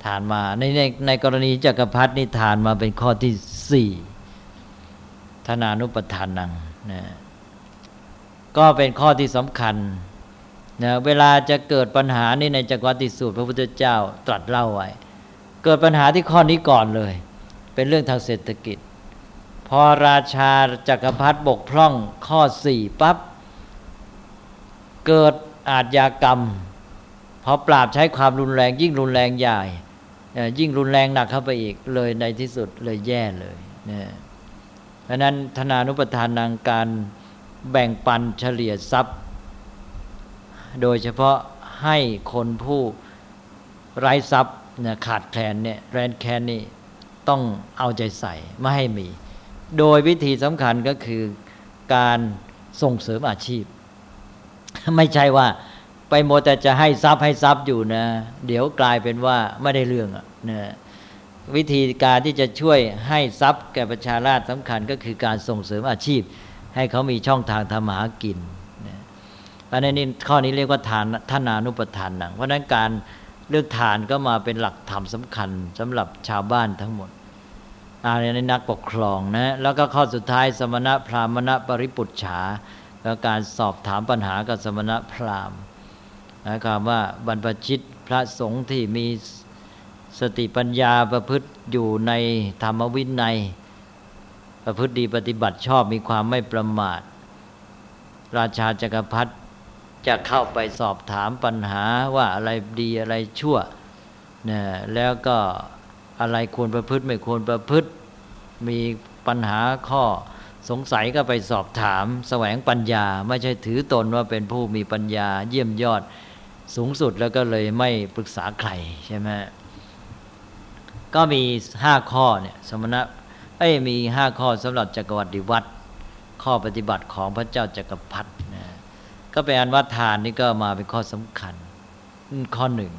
ฐานมาในในในกรณีจักรพรรดินี่ฐานมาเป็นข้อที่สี่ธนานุปทานนังนะก็เป็นข้อที่สำคัญนะเวลาจะเกิดปัญหานี่ในจักรวัติสูตร พระพุทธเจ้าตรัสเล่าไว้ เกิดปัญหาที่ข้อนี้ก่อนเลย เป็นเรื่องทางเศรษฐกิจ พอราชาจักรพรรดิบกพร่องข้อสี่ปับ๊บเกิดอาทยากรรมพอปราบใช้ความรุนแรงยิ่งรุนแรงใหญ่ ยิ่งรุนแรงหนักเข้าไปอีกเลยในที่สุดเลยแย่เลยนะเพราะนั้นธนานุปทานนางการแบ่งปันเฉลี่ยทรัพย์ โดยเฉพาะให้คนผู้ไร้ทรัพย์ขาดแคลนเนี่ยแรนแคนนี่ต้องเอาใจใส่ไม่ให้มี โดยวิธีสำคัญก็คือการส่งเสริมอาชีพ ไม่ใช่ว่า ไปโมแต่จะให้ทรัพย์ให้ทรัพย์อยู่นะ เดี๋ยวกลายเป็นว่าไม่ได้เรื่องอะนะวิธีการที่จะช่วยให้ทรัพย์แก่ประชาราชสำคัญก็คือการส่งเสริมอาชีพ ให้เขามีช่องทางทำหากินนะเพราะนั้นข้อนี้เรียกว่าทานท่านานุปทานนังเพราะนั้นการเลือกทานก็มาเป็นหลักธรรมสำคัญสำหรับชาวบ้านทั้งหมดอะไรในนักปกครองนะแล้วก็ข้อสุดท้ายสมณะพราหมณะปริปุจฉาแล้วการสอบถามปัญหากับสมณะพราหมณ์ หมายความว่าบรรพชิตพระสงฆ์ที่มีสติปัญญาประพฤติอยู่ในธรรมวินัย ประพฤติดีปฏิบัติชอบมีความไม่ประมาท ราชาจักรพรรดิจะเข้าไปสอบถามปัญหาว่าอะไรดีอะไรชั่วนะแล้วก็อะไรควรประพฤติไม่ควรประพฤติ มีปัญหาข้อสงสัยก็ไปสอบถาม แสวงปัญญา ไม่ใช่ถือตนว่าเป็นผู้มีปัญญาเยี่ยมยอด สูงสุดแล้วก็เลยไม่ปรึกษาใครใช่ไหมก็มีห้าข้อเนี่ยสมณะเอ้ยมีห้าข้อสำหรับจักรวรรดิวัดข้อปฏิบัติของพระเจ้าจักรพรรดินะก็เป็นอันว่าทานนี่ก็มาเป็นข้อสำคัญ ข้อหนึ่ง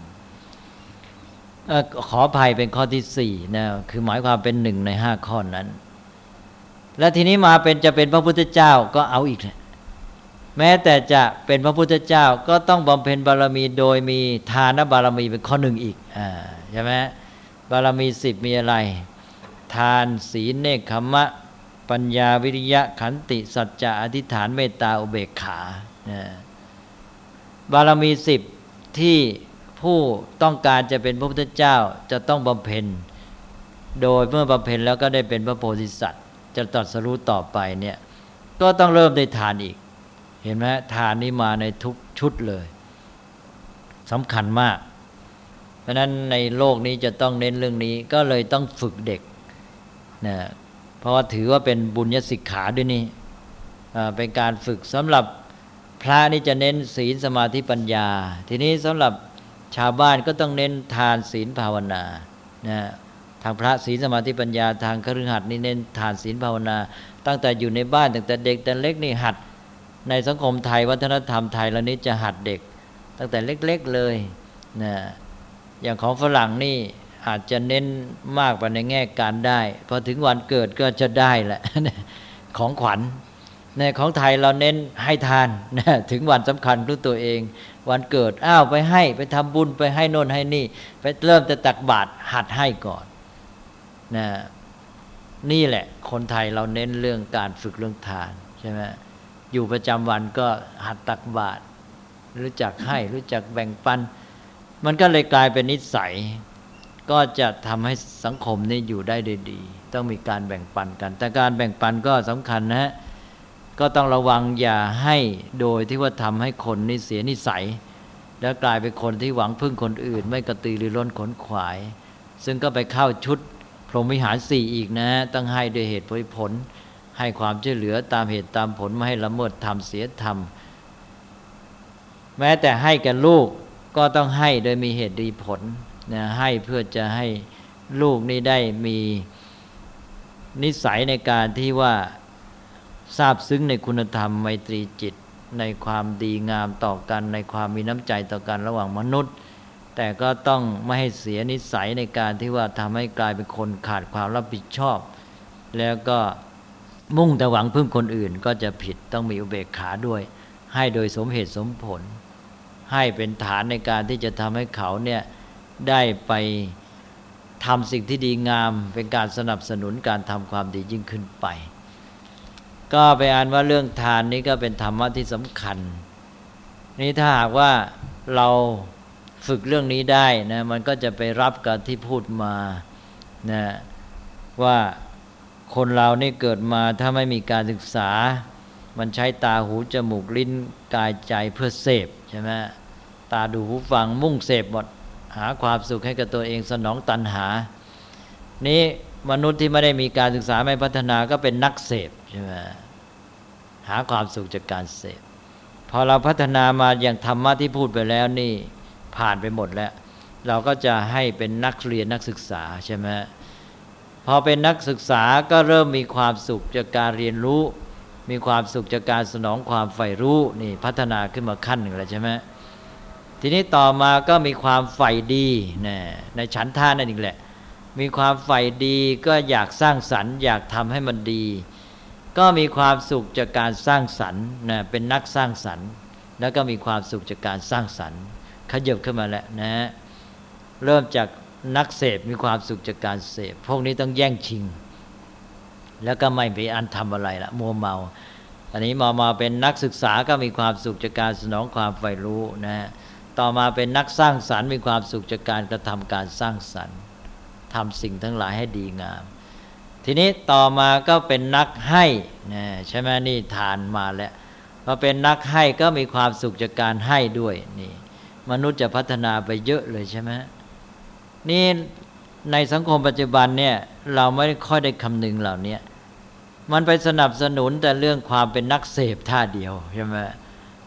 ขออภัยเป็นข้อที่สี่นะคือหมายความเป็นหนึ่งในห้าข้อนั้น และทีนี้มาเป็นจะเป็นพระพุทธเจ้าก็เอาอีกแหละ แม้แต่จะเป็นพระพุทธเจ้าก็ต้องบำเพ็ญบารมีโดยมีทานบารมีเป็นข้อหนึ่งอีกอ่าใช่ไหมบารมีสิบมีอะไร ทานศีลเนคขมะ ปัญญาวิริยะขันติสัจจะอธิษฐานเมตตาอุเบกขาบารมีสิบที่ผู้ต้องการจะเป็นพระพุทธเจ้าจะต้องบำเพ็ญ โดยเมื่อบำเพ็ญแล้วก็ได้เป็นพระโพธิสัตว์ จะตรัสรู้ต่อไปเนี่ยก็ต้องเริ่มได้ทานอีก เห็นไหมทานนี้มาในทุกชุดเลยสำคัญมาก เพราะนั้นในโลกนี้จะต้องเน้นเรื่องนี้ก็เลยต้องฝึกเด็กนะเพราะว่าถือว่าเป็นบุญญสิกขาด้วยนี่เป็นการฝึกสำหรับพระนี่จะเน้นศีลสมาธิปัญญา ทีนี้สำหรับชาวบ้านก็ต้องเน้นทานศีลภาวนานะทางพระศีลสมาธิปัญญา ทางคฤหัสถ์นี่เน้นทานศีลภาวนา ตั้งแต่อยู่ในบ้านตั้งแต่เด็กแต่เล็กนี่หัด ในสังคมไทยวัฒนธรรมไทยเรานี้จะหัดเด็ก ตั้งแต่เล็กๆเลยนะอย่างของฝรั่งนี่อาจจะเน้นมากไปในแง่การได้ พอถึงวันเกิดก็จะได้แหละของขวัญในของไทยเราเน้นให้ทานนะถึงวันสำคัญรู้ตัวเอง วันเกิดอ้าวไปให้ไปทำบุญไปให้นนให้นี่ ไปเริ่มจะตักบาตรหัดให้ก่อนนะนี่แหละ คนไทยเราเน้นเรื่องการฝึกเรื่องทานใช่ไหม อยู่ประจำวันก็หัดตักบาตรรู้จักให้รู้จักแบ่งปัน มันก็เลยกลายเป็นนิสัย ก็จะทำให้สังคมนี้อยู่ได้ดี ต้องมีการแบ่งปันกัน แต่การแบ่งปันก็สำคัญนะก็ต้องระวังอย่าให้โดยที่ว่าทำให้คนนี่เสียนิสัย แล้วกลายเป็นคนที่หวังพึ่งคนอื่น ไม่กระตือรือร้นขนขวาย ซึ่งก็ไปเข้าชุดพรหมวิหารสี่อีกนะต้องให้ด้วยเหตุผล ให้ความช่วยเหลือตามเหตุตามผลไม่ให้ละเมิดธรรมเสียธรรม แม้แต่ให้แก่ลูกก็ต้องให้โดยมีเหตุดีผลนะให้เพื่อจะให้ลูกนี้ได้มีนิสัยในการที่ว่าทราบซึ้งในคุณธรรมไมตรีจิต ในความดีงามต่อกัน ในความมีน้ำใจต่อกันระหว่างมนุษย์ แต่ก็ต้องไม่ให้เสียนิสัยในการที่ว่าทำให้กลายเป็นคนขาดความรับผิดชอบ แล้วก็ มุ่งแต่หวังพึ่งคนอื่นก็จะผิดต้องมีอุเบกขาด้วย ให้โดยสมเหตุสมผล ให้เป็นฐานในการที่จะทำให้เขาเนี่ยได้ไปทำสิ่งที่ดีงาม เป็นการสนับสนุนการทำความดียิ่งขึ้นไป ก็ไปอ่านว่าเรื่องทานนี้ก็เป็นธรรมะที่สำคัญ นี่ถ้าหากว่าเราฝึกเรื่องนี้ได้นะมันก็จะไปรับกับที่พูดมานะว่า คนเรานี่เกิดมาถ้าไม่มีการศึกษา มันใช้ตาหูจมูกลิ้นกายใจเพื่อเสพใช่ไหมตาดูหูฟังมุ่งเสพหมดหาความสุขให้กับตัวเองสนองตัณหา นี้มนุษย์ที่ไม่ได้มีการศึกษาไม่พัฒนาก็เป็นนักเสพใช่ไหมหาความสุขจากการเสพพอเราพัฒนามาอย่างธรรมะที่พูดไปแล้วนี่ผ่านไปหมดแล้ว เราก็จะให้เป็นนักเรียนนักศึกษาใช่ไหม พอเป็นนักศึกษาก็เริ่มมีความสุขจากการเรียนรู้ มีความสุขจากการสนองความใฝ่รู้นี่พัฒนาขึ้นมาขั้นหนึ่งแล้วใช่ไหมทีนี้ต่อมาก็มีความใฝ่ดีนะในฉันท่านั่นเองแหละ มีความใฝ่ดีก็อยากสร้างสรรค์ อยากทำให้มันดี ก็มีความสุขจากการสร้างสรรค์นะเป็นนักสร้างสรรค์ แล้วก็มีความสุขจากการสร้างสรรค์ขยับขึ้นมาแล้วนะเริ่มจาก นักเสพมีความสุขจากการเสพพวกนี้ต้องแย่งชิง แล้วก็ไม่ไปอันทำอะไรละมัวเมา อันนี้มามาเป็นนักศึกษาก็มีความสุขจากการสนองความใฝ่รู้นะต่อมาเป็นนักสร้างสรรค์มีความสุขจากการกระทำการสร้างสรรค์ทำสิ่งทั้งหลายให้ดีงาม ทีนี้ต่อมาก็เป็นนักให้นะใช่ไหมนี่ทานมาแล้วพอเป็นนักให้ก็มีความสุขจากการให้ด้วยนี่มนุษย์จะพัฒนาไปเยอะเลยใช่ไหม นี่ในสังคมปัจจุบันเนี่ยเราไม่ค่อยได้คำนึงเหล่านี้มันไปสนับสนุนแต่เรื่องความเป็นนักเสพท่าเดียวใช่ไหม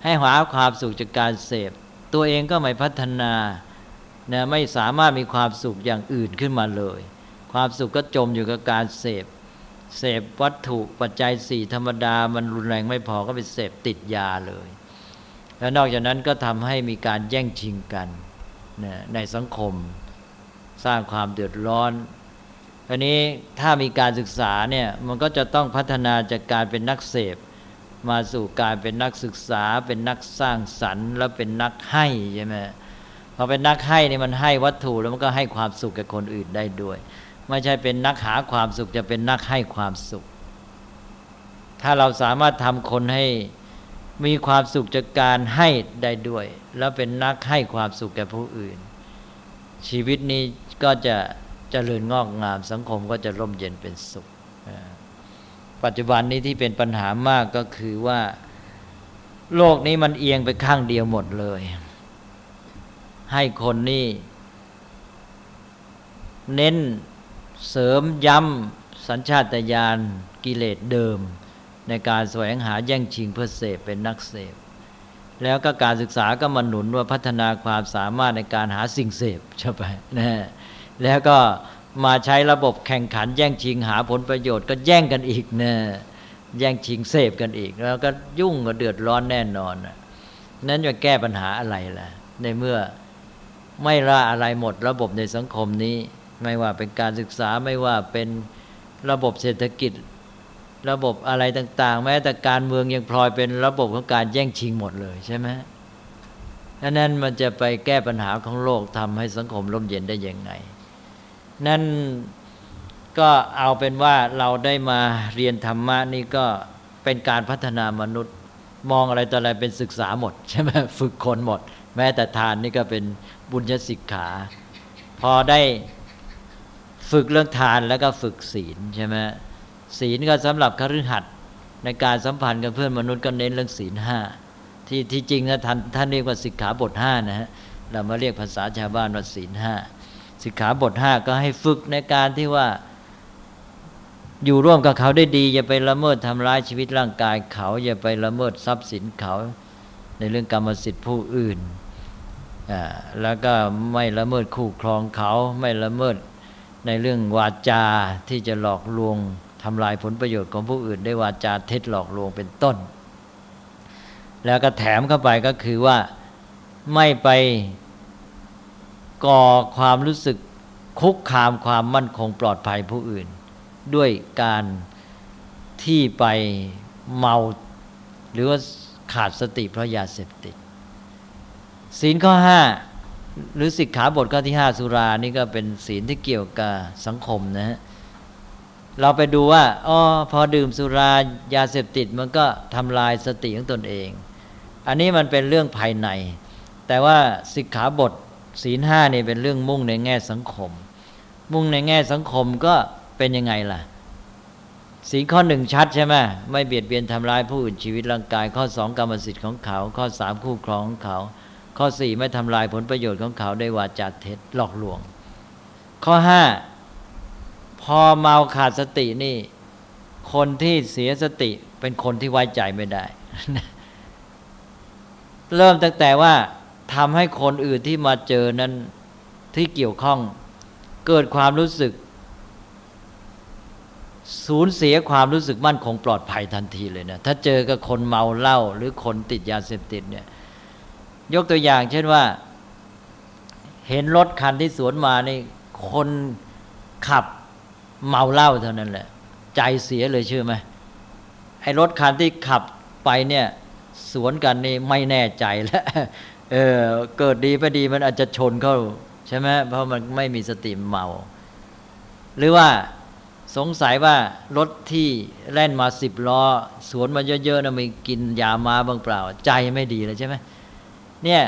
ให้หาความสุขจากการเสพ ตัวเองก็ไม่พัฒนานะไม่สามารถมีความสุขอย่างอื่นขึ้นมาเลย ความสุขก็จมอยู่กับการเสพเสพวัตถุปัจจัยสี่ธรรมดา มันรุนแรงไม่พอก็ไปเสพติดยาเลย แล้วนอกจากนั้นก็ทำให้มีการแย่งชิงกันนะในสังคม สร้างความเดือดร้อนทีนี้ถ้ามีการศึกษาเนี่ยมันก็จะต้องพัฒนาจากการเป็นนักเสพ มาสู่การเป็นนักศึกษา เป็นนักสร้างสรรค์แล้วเป็นนักให้ใช่ไหมพอเป็นนักให้เนี่ยมันให้วัตถุแล้วมันก็ให้ความสุขกับคนอื่นได้ด้วย ไม่ใช่เป็นนักหาความสุขจะเป็นนักให้ความสุข ถ้าเราสามารถทำคนให้มีความสุขจากการให้ได้ด้วย แล้วเป็นนักให้ความสุขแก่ผู้อื่น ชีวิตนี้ ก็จะจะเจริญงอกงามสังคมก็จะร่มเย็นเป็นสุข ปัจจุบันนี้ที่เป็นปัญหามากก็คือว่า โลกนี้มันเอียงไปข้างเดียวหมดเลย ให้คนนี่ เน้นเสริมย้ำสัญชาตญาณกิเลสเดิม ในการแสวงหาแย่งชิงเพื่อเสพเป็นนักเสพแล้วก็การศึกษาก็มาหนุนว่าพัฒนาความสามารถในการหาสิ่งเสพใช่ไหมนะ แล้วก็มาใช้ระบบแข่งขัน แย่งชิงหาผลประโยชน์ก็แย่งกันอีกเนะแย่งชิงเสพกันอีก แล้วก็ยุ่งก็เดือดร้อนแน่นอนนั้นจะแก้ปัญหาอะไรล่ะ ในเมื่อไม่ละอะไรหมดระบบในสังคมนี้ ไม่ว่าเป็นการศึกษาไม่ว่าเป็นระบบเศรษฐกิจ ระบบอะไรต่าง ๆ แม้แต่การเมืองยังพลอยเป็นระบบของการแย่งชิงหมดเลยใช่ไหมดังนั้นมันจะไปแก้ปัญหาของโลกทำให้สังคมร่มเย็นได้ยังไง นั่นก็เอาเป็นว่าเราได้มาเรียนธรรมะนี่ก็เป็นการพัฒนามนุษย์ มองอะไรต่ออะไรเป็นศึกษาหมด ใช่ไหมฝึกคนหมด แม้แต่ทานนี่ก็เป็นบุญญสิกขา พอได้ฝึกเรื่องทานแล้วก็ฝึกศีลใช่ไหมศีลก็สำหรับคฤหัสถ์ในการสัมพันธ์กับเพื่อนมนุษย์ก็เน้นเรื่องศีลห้าที่ที่จริงนะท่านท่านเรียกว่าสิกขาบทห้านะฮะเรามาเรียกภาษาชาวบ้านว่าศีลห้า สิกขาบทห้าก็ให้ฝึกในการที่ว่า อยู่ร่วมกับเขาได้ดี อย่าไปละเมิดทำร้ายชีวิตร่างกายเขา อย่าไปละเมิดทรัพย์สินเขา ในเรื่องกรรมสิทธิ์ผู้อื่นแล้วก็ไม่ละเมิดคู่ครองเขา ไม่ละเมิดในเรื่องวาจาที่จะหลอกลวงทำลายผลประโยชน์ของผู้อื่นได้วาจาเท็จหลอกลวงเป็นต้น แล้วก็แถมเข้าไปก็คือว่าไม่ไป ก่อความรู้สึกคุกคามความมั่นคงปลอดภัยผู้อื่น ด้วยการที่ไปเมา หรือว่าขาดสติเพราะยาเสพติดศีลข้อห้าหรือสิกขาบทข้อที่ห้าสุรานี่ก็เป็นศีลที่เกี่ยวกับสังคมนะฮะเราไปดูว่าอ๋อพอดื่มสุรายาเสพติดมันก็ทำลายสติของตนเอง อันนี้มันเป็นเรื่องภายใน แต่ว่าสิกขาบท ศีลห้านี่เป็นเรื่องมุ่งในแง่สังคม มุ่งในแง่สังคมก็เป็นยังไงล่ะ ศีลข้อหนึ่งชัดใช่ไหมไม่เบียดเบียนทำร้ายผู้อื่นชีวิตร่างกาย ข้อสองกรรมสิทธิ์ของเขา ข้อสามคู่ครองของเขา ข้อสี่ไม่ทำลายผลประโยชน์ของเขาได้วาจาเท็จหลอกลวง ข้อห้าพอเมาขาดสตินี่ คนที่เสียสติเป็นคนที่ไว้ใจไม่ได้ เริ่มตั้งแต่ว่า ทำให้คนอื่นที่มาเจอนั้นที่เกี่ยวข้อง เกิดความรู้สึก สูญเสียความรู้สึกมั่นคงปลอดภัยทันทีเลยนะถ้าเจอกับคนเมาเหล้าหรือคนติดยาเสพติดเนี่ย ยกตัวอย่าง เช่นว่า เห็นรถคันที่สวนมานี่คนขับเมาเหล้าเท่านั้นแหละ ใจเสียเลยเชื่อไหมไอ้รถคันที่ขับไปเนี่ย สวนกันนี่ไม่แน่ใจแล้ว เออเกิดดีไม่ดีมันอาจจะชนเข้าใช่ไหมเพราะมันไม่มีสติเมา หรือว่าสงสัยว่ารถที่แล่นมาสิบล้อ สวนมาเยอะๆนะมีกินยามาบ้างเปล่า ใจไม่ดีเลยใช่ไหมเนี่ย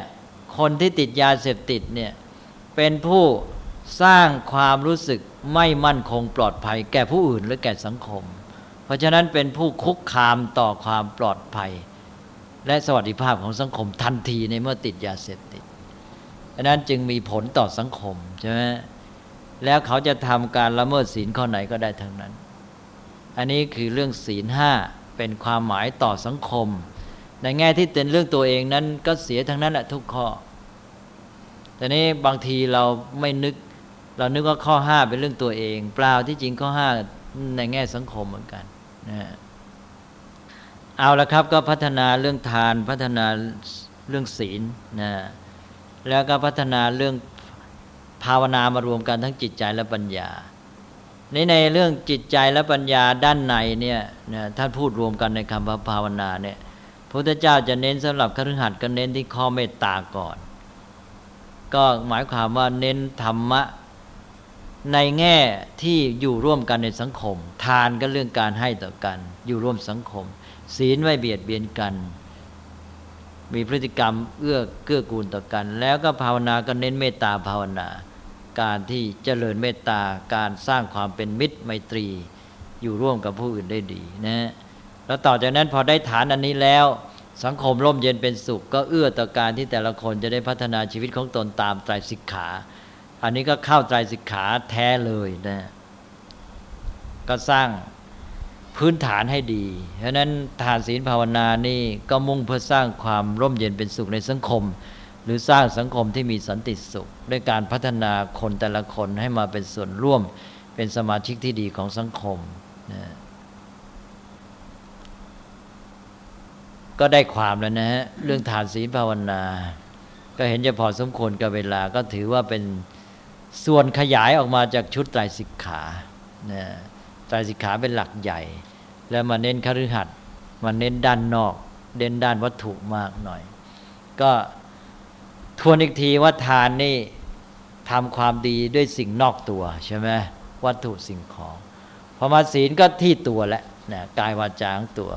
คนที่ติดยาเสพติดเนี่ยเป็นผู้สร้างความรู้สึกไม่มั่นคงปลอดภัย แก่ผู้อื่นและแก่สังคม เพราะฉะนั้นเป็นผู้คุกคามต่อความปลอดภัย และสวัสดิภาพของสังคมทันทีในเมื่อติดยาเสพติดดังนั้นจึงมีผลต่อสังคมใช่ไหมแล้วเขาจะทำการละเมิดศีลข้อไหนก็ได้ทั้งนั้น อันนี้คือเรื่องศีลห้าเป็นความหมายต่อสังคม ในแง่ที่เป็นเรื่องตัวเองนั้นก็เสียทั้งนั้นแหละทุกข้อ แต่นี้บางทีเราไม่นึก เรานึกว่าข้อห้าเป็นเรื่องตัวเอง เปล่าที่จริงข้อห้าในแง่สังคมเหมือนกันนะ เอาละครับก็พัฒนาเรื่องทานพัฒนาเรื่องศีลนะแล้วก็พัฒนาเรื่องภาวนามารวมกันทั้งจิตใจและปัญญา ในในเรื่องจิตใจและปัญญาด้านในเนี่ยนะท่านพูดรวมกันในคำว่าภาวนาเนี่ยพระพุทธเจ้าจะเน้นสำหรับคฤหัสถ์ก็เน้นที่ข้อเมตตาก่อน ก็หมายความว่าเน้นธรรมะในแง่ที่อยู่ร่วมกันในสังคม ทานก็เรื่องการให้ต่อกัน อยู่ร่วมสังคม ศีลไม่เบียดเบียนกัน มีพฤติกรรมเอื้อเกื้อกูลต่อกัน แล้วก็ภาวนาก็เน้นเมตตาภาวนา การที่เจริญเมตตาการสร้างความเป็นมิตรไมตรี อยู่ร่วมกับผู้อื่นได้ดีนะแล้วต่อจากนั้นพอได้ฐานอันนี้แล้วสังคมร่มเย็นเป็นสุข ก็เอื้อต่อการที่แต่ละคนจะได้พัฒนาชีวิตของตนตามไตรสิกขา อันนี้ก็เข้าไตรสิกขาแท้เลยนะก็สร้าง พื้นฐานให้ดีเพราะนั้นทานศีลภาวนานี่ก็มุ่งเพื่อสร้างความร่มเย็นเป็นสุขในสังคม หรือสร้างสังคมที่มีสันติสุข ด้วยการพัฒนาคนแต่ละคนให้มาเป็นส่วนร่วม เป็นสมาชิกที่ดีของสังคมนะก็ได้ความแล้วนะฮะเรื่องทานศีลภาวนา ก็เห็นจะพอสมควรกับเวลาก็ถือว่าเป็นส่วนขยายออกมาจากชุดไตรสิกขานะ ไตรสิกขาเป็นหลักใหญ่ แล้วมาเน้นคฤหัสถ์มาเน้นด้านนอก เน้นด้านวัตถุมากหน่อย ก็ทวนอีกทีว่าทานนี่ทำความดีด้วยสิ่งนอกตัวใช่ไหมวัตถุสิ่งของพอมาศีลก็ที่ตัวแหละนะกายวาจาของตัว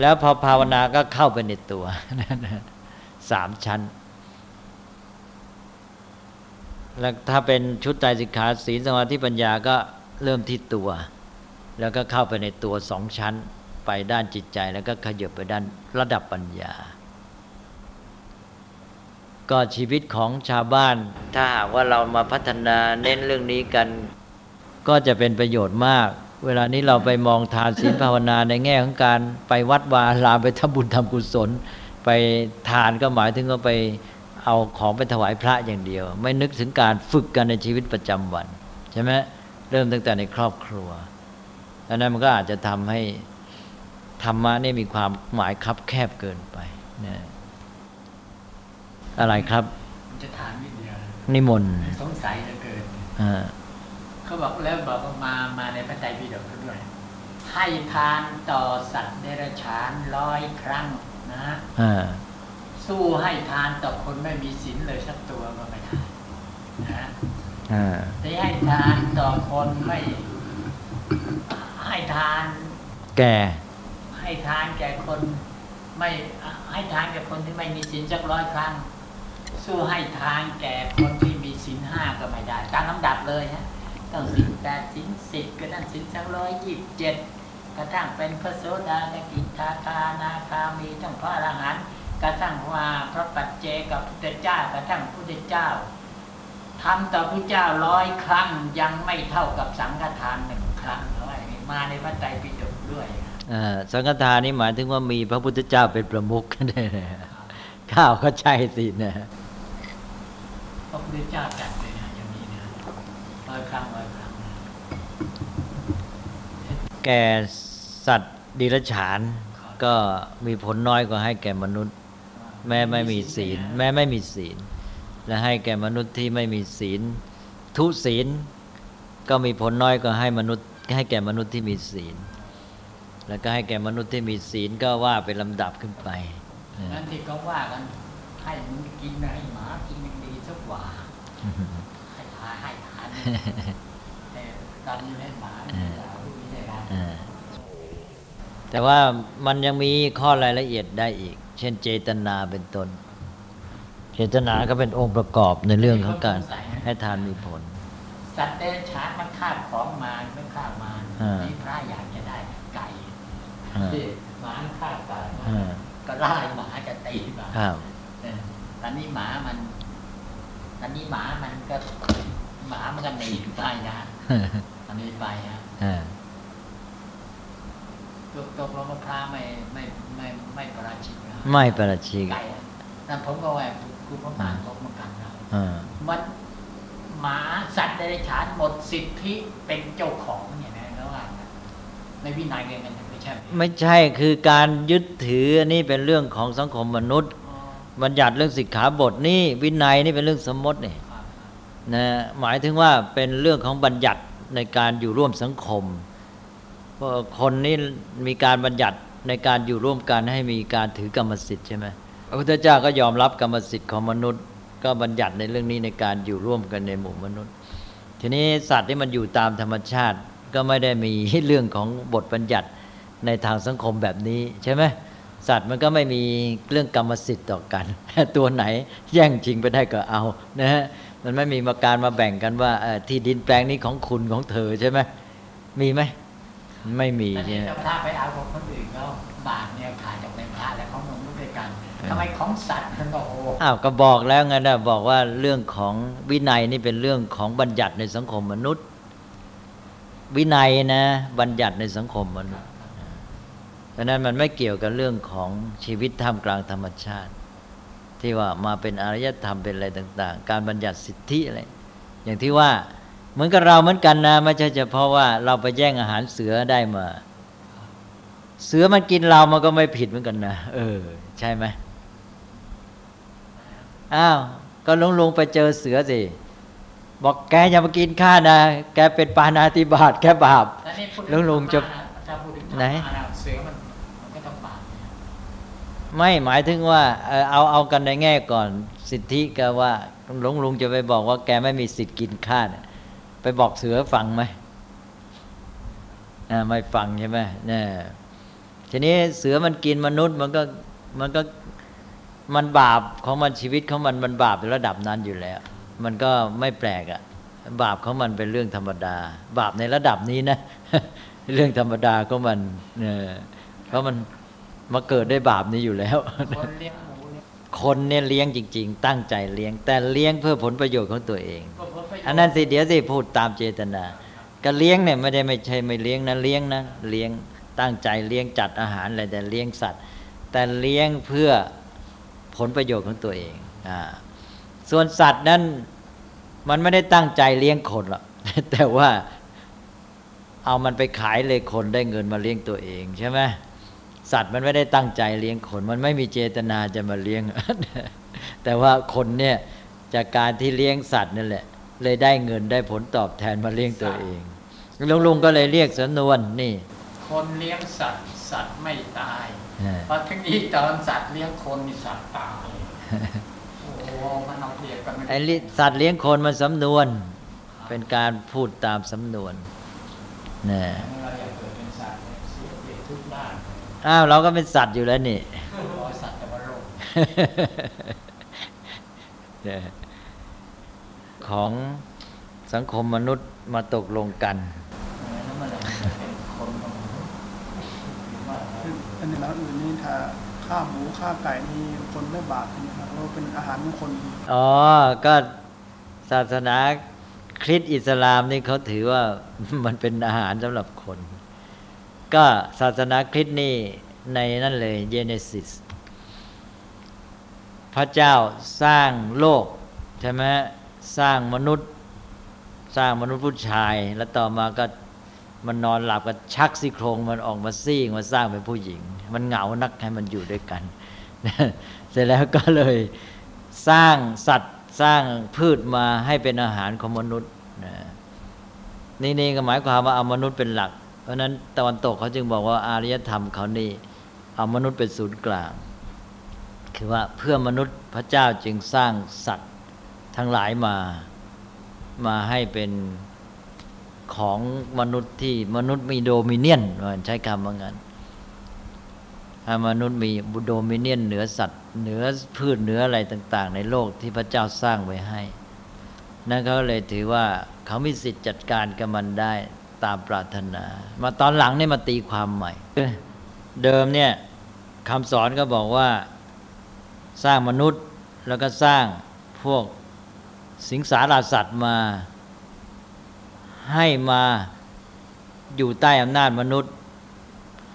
แล้วพอภาวนาก็เข้าไปในตัวสามชั้น แล้วถ้าเป็นชุดใจสิกขาศีลสมาธิปัญญาก็เริ่มที่ตัว แล้วก็เข้าไปในตัวสองชั้น ไปด้านจิตใจแล้วก็ขยับไปด้านระดับปัญญา ก็ชีวิตของชาวบ้าน ถ้าหากว่าเรามาพัฒนาเน้นเรื่องนี้กัน ก็จะเป็นประโยชน์มาก เวลานี้เราไปมองทานศีลภาวนาในแง่ของการไปวัดวาลาไปทำบุญทำกุศล ไปทานก็หมายถึงก็ไปเอาของไปถวายพระอย่างเดียว ไม่นึกถึงการฝึกกันในชีวิตประจำวันใช่ไหมเริ่มตั้งแต่ในครอบครัว อันนั้นมันก็อาจจะทำให้ธรรมะนี่มีความหมายคับแคบเกินไปนะอะไรครับจะถามนิดเดียวนิมนต์สงสัยเหลือเกินอ่าเขาบอกแล้วบอกว่ามามาในพระไตรปิฎกด้วยให้ทานต่อสัตว์เดรัจฉานร้อยครั้งนะอ่าสู้ให้ทานต่อคนไม่มีศีลเลยสักตัวก็ไม่ได้นะอ่าได้ให้ทานต่อคนไม่ ให้ทาน แก่ ให้ทานแก่คนไม่ให้ทานแก่คนที่ไม่มีศีลสักร้อยครั้ง สู้ให้ทานแก่คนที่มีศีลห้าก็ไม่ได้ ตามลำดับเลยฮะต้องศีลแปดศีลสิบก็นั่นศีลสักร้อยยี่สิบเจ็ดกระทั่งเป็นพระโสดาสกิทาคานาคามีทั้งพระอรหันต์กระทั่งว่าพระปัจเจกับพุทธเจ้ากระทั่งพุทธเจ้าทำต่อพระเจ้าร้อยครั้งยังไม่เท่ากับสังฆทานหนึ่งครั้งเอาไว้ มาในพระไตรปิฎกด้วยเอ่อสังฆทานนี่หมายถึงว่ามีพระพุทธเจ้าเป็นประมุขได้เลยข้าวก็ใช่สินะพระพุทธเจ้าจัดเลยนะอย่างนี้นะร้อยครั้งร้อยครั้งนะแก่สัตว์ดิรัจฉาน ก็มีผลน้อยกว่าให้แก่มนุษย์ แม้ไม่มีศีล แม้ไม่มีศีล และให้แก่มนุษย์ที่ไม่มีศีล ทุศีลก็มีผลน้อยกว่าให้มนุษย์ ให้แก่มนุษย์ที่มีศีล แล้วก็ให้แก่มนุษย์ที่มีศีลก็ว่าเป็นลำดับขึ้นไปนะนั่นที่เขาว่ากันให้มึงกินให้หมากินยังดีสักกว่าให้ทานให้ทานแต่ตอนนี้ให้หมาไม่ได้เอาลูกไม่ได้อ่าแต่ว่ามันยังมีข้อรายละเอียดได้อีก เช่นเจตนาเป็นต้น เจตนาก็เป็นองค์ประกอบในเรื่องของการให้ทานมีผล สัตว์เดรัจฉานมันคาบของมาไม่คาบมาอ่านี่พระอยากจะได้ไก่อ่าที่หมาคาบไก่มาอ่าก็ไล่หมาจะตีหมาครับเออตอนนี้หมามันตอนนี้หมามันก็หมามันก็หนีไปนะตอนนี้ไปฮะอ่าตกตกลงมะพร้าวไม่ไม่ไม่ไม่ประราชิกนะไม่ประชิกไก่อะนั่นผมก็ว่าคือพระมารตกเหมือนกันนะอ่ามัน หมาสัตว์เดรัจฉานหมดสิทธิเป็นเจ้าของเนี่ยนะแล้วว่านะในวินัยเนี่ยมันไม่ใช่ ไม่ใช่คือการยึดถืออันนี้เป็นเรื่องของสังคมมนุษย์อ๋อบัญญัติเรื่องสิกขาบทนี่วินัยนี่เป็นเรื่องสมมตินี่ครับนะหมายถึงว่าเป็นเรื่องของบัญญัติในการอยู่ร่วมสังคมเพราะคนนี่มีการบัญญัติในการอยู่ร่วมกันให้มีการถือกรรมสิทธิ์ใช่ไหมพระพุทธเจ้าก็ยอมรับกรรมสิทธิ์ของมนุษย์ ก็บัญญัติในเรื่องนี้ในการอยู่ร่วมกันในหมู่มนุษย์ ทีนี้สัตว์ที่มันอยู่ตามธรรมชาติก็ไม่ได้มีเรื่องของบทบัญญัติในทางสังคมแบบนี้ใช่ไหมสัตว์มันก็ไม่มีเรื่องกรรมสิทธิ์ต่อกัน ตัวไหนแย่งชิงไปได้ก็เอานะฮะมันไม่มีมาการมาแบ่งกันว่าที่ดินแปลงนี้ของคุณของเธอใช่ไหมมีไหม ไม่มีแต่ใช่นี่ไหมถ้าพระไปเอาของคนอื่นแล้วบาปเนี่ยขาดจากในพระและของมนุษย์ด้วยกันทำไมของสัตว์มันก็โอ้โหอ้าวก็บอกแล้วไงนะบอกว่าเรื่องของวินัยนี่เป็นเรื่องของบัญญัติในสังคมมนุษย์ วินัยนะ บัญญัติในสังคมมนุษย์เพราะนั้นมันไม่เกี่ยวกับเรื่องของชีวิตท่ามกลางธรรมชาติ ที่ว่ามาเป็นอารยธรรมเป็นอะไรต่าง ๆ การบัญญัติสิทธิอะไรอย่างที่ว่า เหมือนกับเราเหมือนกันนะไม่ใช่เฉพาะว่าเราไปแย่งอาหารเสือได้มา เสือมันกินเรามันก็ไม่ผิดเหมือนกันนะเออ ใช่ไหมอ้าวก็ลุงลุงไปเจอเสือสิบอกแกอย่ามากินข้านะ แกเป็นปานาติบาตแกบาปแล้วนี่พูดถึแล้วลุงจะถ้าพูดถึงไหนธรรมะะเสือมันมันก็ต้องบาปไม่หมายถึงว่าเอ่อเอาเอากันในแง่ก่อนสิทธิก็ว่าลุงลุงจะไปบอกว่าแกไม่มีสิทธิ์กินข้าเนี่ย ไปบอกเสือฟังไหมอ่าไม่ฟังใช่ไหมเนี่ยทีนี้เสือมันกินมนุษย์มันก็มันก็มันบาปของมันชีวิตของมันมันบาปในระดับนั้นอยู่แล้ว มันก็ไม่แปลกอะบาปของมันเป็นเรื่องธรรมดา บาปในระดับนี้นะ เรื่องธรรมดาของมันเนี่ยเพราะมันมาเกิดได้วยบาปนี้อยู่แล้วคนเลี้ยงหมูเนี่ยคนเนี่ยเลี้ยงจริง ๆ ตั้งใจเลี้ยง แต่เลี้ยงเพื่อผลประโยชน์ของตัวเองก็เพื่ อันนั้นสิเดี๋ยวสิพูดตามเจตนาก็เลี้ยงเนี่ยไม่ได้ไม่ใช่ไม่เลี้ยงนะเลี้ยงนะเลี้ยงตั้งใจเลี้ยงจัดอาหารอะไรแต่เลี้ยงสัตว์ แต่เลี้ยงเพื่อผลประโยชน์ของตัวเองอ่าส่วนสัตว์นั้นมันไม่ได้ตั้งใจเลี้ยงคนหรอกแต่ว่าเอามันไปขายเลยคนได้เงินมาเลี้ยงตัวเองใช่ไหมสัตว์มันไม่ได้ตั้งใจเลี้ยงคน มันไม่มีเจตนาจะมาเลี้ยง แต่ว่าคนเนี่ยจากการที่เลี้ยงสัตว์นั่นแหละ เลยได้เงินได้ผลตอบแทนมาเลี้ยงตัวเองลุงลุงก็เลยเรียกสำนวนนี่ คนเลี้ยงสัตว์สัตว์ไม่ตายอ่าเพราะทั้งนี้ตอนสัตว์เลี้ยงคนนี่สัตว์ตายโอ้โหมันเอาเปรียบกันไม่ไอ้ลิสัตว์เลี้ยงคนมันสำนวน เป็นการพูดตามสำนวนนะเราอยากเกิดเป็นสัตว์เนี่ยเสียเปรียบทุกด้านอ้าวเราก็เป็นสัตว์อยู่แล้วนี่ร้อยสัตว์แต่ว่าโลกเนี่ย ของสังคมมนุษย์มาตกลงกันแล้วเมื่อไหร่มันจะเป็นคนของมนุษย์ในร้านอื่นนี่ถ้าข้าวหมูข้าวไก่นี่คนไม่บาปใช่ไหมครับเพราะว่าเป็นอาหารของคน อ๋อ ก็ศาสนาคริสต์อิสลามนี่เขาถือว่ามันเป็นอาหารสำหรับคน ก็ศาสนาคริสต์นี่ในนั่นเลยเยเนซิสพระเจ้าสร้างโลก ใช่ไหม สร้างมนุษย์สร้างมนุษย์ผู้ชาย แล้วต่อมาก็มันนอนหลับก็ชักซี่โครงมันออกมาซี่มาสร้างเป็นผู้หญิง มันเหงานักให้มันอยู่ด้วยกัน เสร็จแล้วก็เลยสร้างสัตว์สร้างพืชมาให้เป็นอาหารของมนุษย์นี่นี่ก็หมายความว่าเอามนุษย์เป็นหลัก เพราะฉะนั้นตะวันตกเขาจึงบอกว่าอารยธรรมเขานี่เอามนุษย์เป็นศูนย์กลาง คือว่าเพื่อมนุษย์พระเจ้าจึงสร้างสัตว์ ทั้งหลายมา มาให้เป็นของมนุษย์ที่มนุษย์มีโดมิเนียนใช้คำว่างั้นให้มนุษย์มีโดมิเนียนเหนือสัตว์เหนือพืชเหนืออะไรต่าง ๆ ในโลกที่พระเจ้าสร้างไว้ให้ นั่นเขาเลยถือว่าเขามีสิทธิ์จัดการกับมันได้ตามปรารถนา มาตอนหลังนี่มาตีความใหม่ เดิมเนี่ยคำสอนก็บอกว่าสร้างมนุษย์แล้วก็สร้างพวก สิงสาราสัตว์มา ให้มาอยู่ใต้อำนาจมนุษย์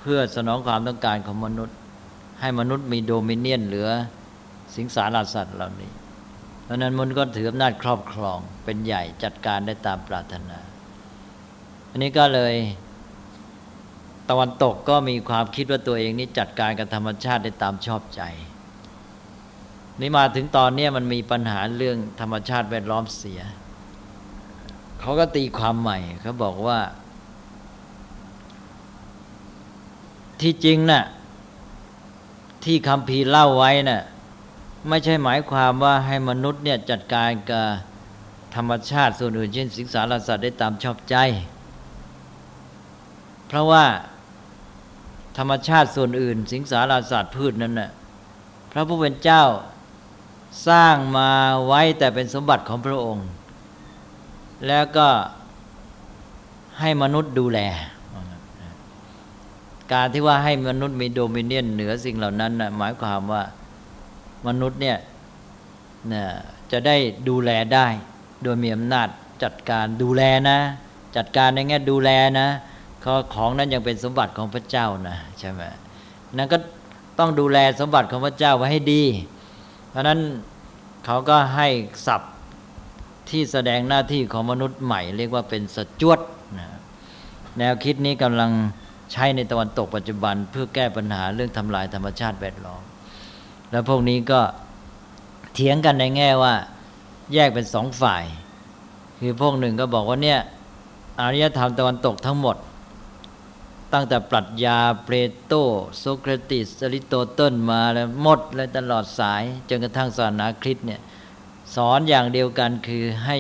เพื่อสนองความต้องการของมนุษย์ ให้มนุษย์มีโดมิเนียนเหลือ สิงสาราสัตว์เหล่านี้ เพราะนั้นมนุษย์ก็ถืออำนาจครอบครองเป็นใหญ่จัดการได้ตามปรารถนา อันนี้ก็เลยตะวันตกก็มีความคิดว่าตัวเองนี่จัดการกับธรรมชาติได้ตามชอบใจ นี่มาถึงตอนนี้มันมีปัญหาเรื่องธรรมชาติแวดล้อมเสีย เขาก็ตีความใหม่เขาบอกว่า ที่จริงนะ่ะ ที่คำพีเล่าไว้นะ่ะไม่ใช่หมายความว่าให้มนุษย์เนี่ยจัดการกับธรรมชาติส่วนอื่นเช่นสิงสารสัตว์ได้ตามชอบใจ เพราะว่าธรรมชาติส่วนอื่น สิงสารสัตว์พืชนั้นนะ่ะพระผู้เป็นเจ้า สร้างมาไว้แต่เป็นสมบัติของพระองค์ แล้วก็ให้มนุษย์ดูแล การที่ว่าให้มนุษย์มีโดมิเนียนเหนือสิ่งเหล่านั้นนะหมายความว่ามนุษย์เนี่ยนะจะได้ดูแลได้ โดยมีอำนาจจัดการดูแลนะ จัดการในแง่ดูแลนะของนั้นยังเป็นสมบัติของพระเจ้านะใช่ไหมนั้นก็ต้องดูแลสมบัติของพระเจ้าไว้ให้ดี ราะนั้นเขาก็ให้สับที่แสดงหน้าที่ของมนุษย์ใหม่ เรียกว่าเป็นสจวดนะแนวคิดนี้กำลังใช้ในตะวันตกปัจจุบัน เพื่อแก้ปัญหาเรื่องทำลายธรรมชาติแวดล้อม แล้วพวกนี้ก็เถียงกันในแง่ว่าแยกเป็นสองฝ่าย คือพวกหนึ่งก็บอกว่าเนี่ยอารยธรรมตะวันตกทั้งหมด ตั้งแต่ปรัชญาเพลโตโซเครติสอริสโตเติลมาแล้วหมดเลยตลอดสาย จนกระทั่งศาสนาคริสต์เนี่ยสอนอย่างเดียวกันคือให้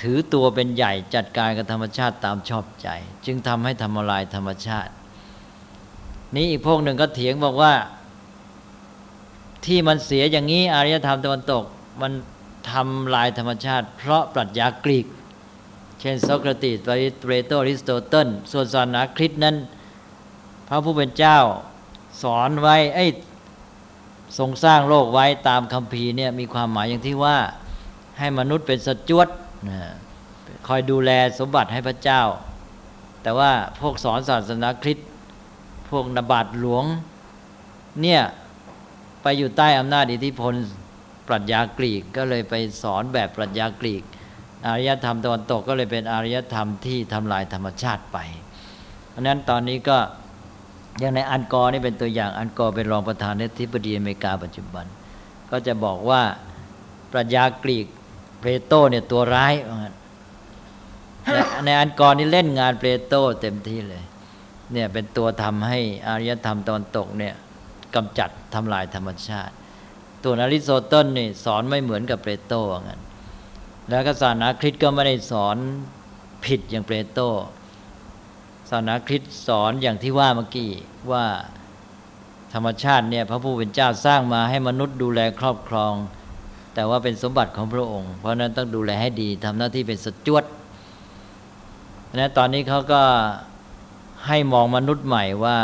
ถือตัวเป็นใหญ่จัดการกับธรรมชาติตามชอบใจ จึงทำให้ทำลายธรรมชาติ นี้อีกพวกหนึ่งก็เถียงบอกว่า ที่มันเสียอย่างนี้อารยธรรมตะวันตกมันทำลายธรรมชาติ เพราะปรัชญากรีก ช่นโซเครติสไปเตโตอริสโตเติลส่วนศาสนาคริสต์นั้น พระผู้เป็นเจ้าสอนไว้ไอ้ทรงสร้างโลกไว้ตามคำพีเนี่ยมีความหมายอย่างที่ว่าให้มนุษย์เป็นสจวดคอยดูแลสมบัติให้พระเจ้า แต่ว่าพวกสอนศาสนาคริสต์พวกนบาตหลวงเนี่ยไปอยู่ใต้อำนาจอิทธิพลปรัชญากรีกก็เลยไปสอนแบบปรัชญากรีก อารยธรรมตะวันตกก็เลยเป็นอารยธรรมที่ทำลายธรรมชาติไปเพราะนั้นตอนนี้ก็อย่างในอันกอนี่เป็นตัวอย่างอันกอเป็นรองประธานาธิบดีอเมริกาปัจจุบัน ก็จะบอกว่าปรัชญากรีกเพลโตเนี่ยตัวร้ายในอัลกอร์นี่เล่นงานเพลโตเต็มที่เลยเนี่ยเป็นตัวทำให้อารยธรรมตะวันตกเนี่ยกำจัดทำลายธรรมชาติ ตัวอริสโตเติลนี่สอนไม่เหมือนกับเพลโตงั้น แล้วก็ศาสนาคริสต์ก็ไม่ได้สอนผิดอย่างเพลโตศาสนาคริสต์สอนอย่างที่ว่าเมื่อกี้ว่าธรรมชาติเนี่ยพระผู้เป็นเจ้าสร้างมาให้มนุษย์ดูแลครอบครอง แต่ว่าเป็นสมบัติของพระองค์ เพราะนั้นต้องดูแลให้ดีทำหน้าที่เป็นสจวดนะตอนนี้เขาก็ให้มองมนุษย์ใหม่ว่า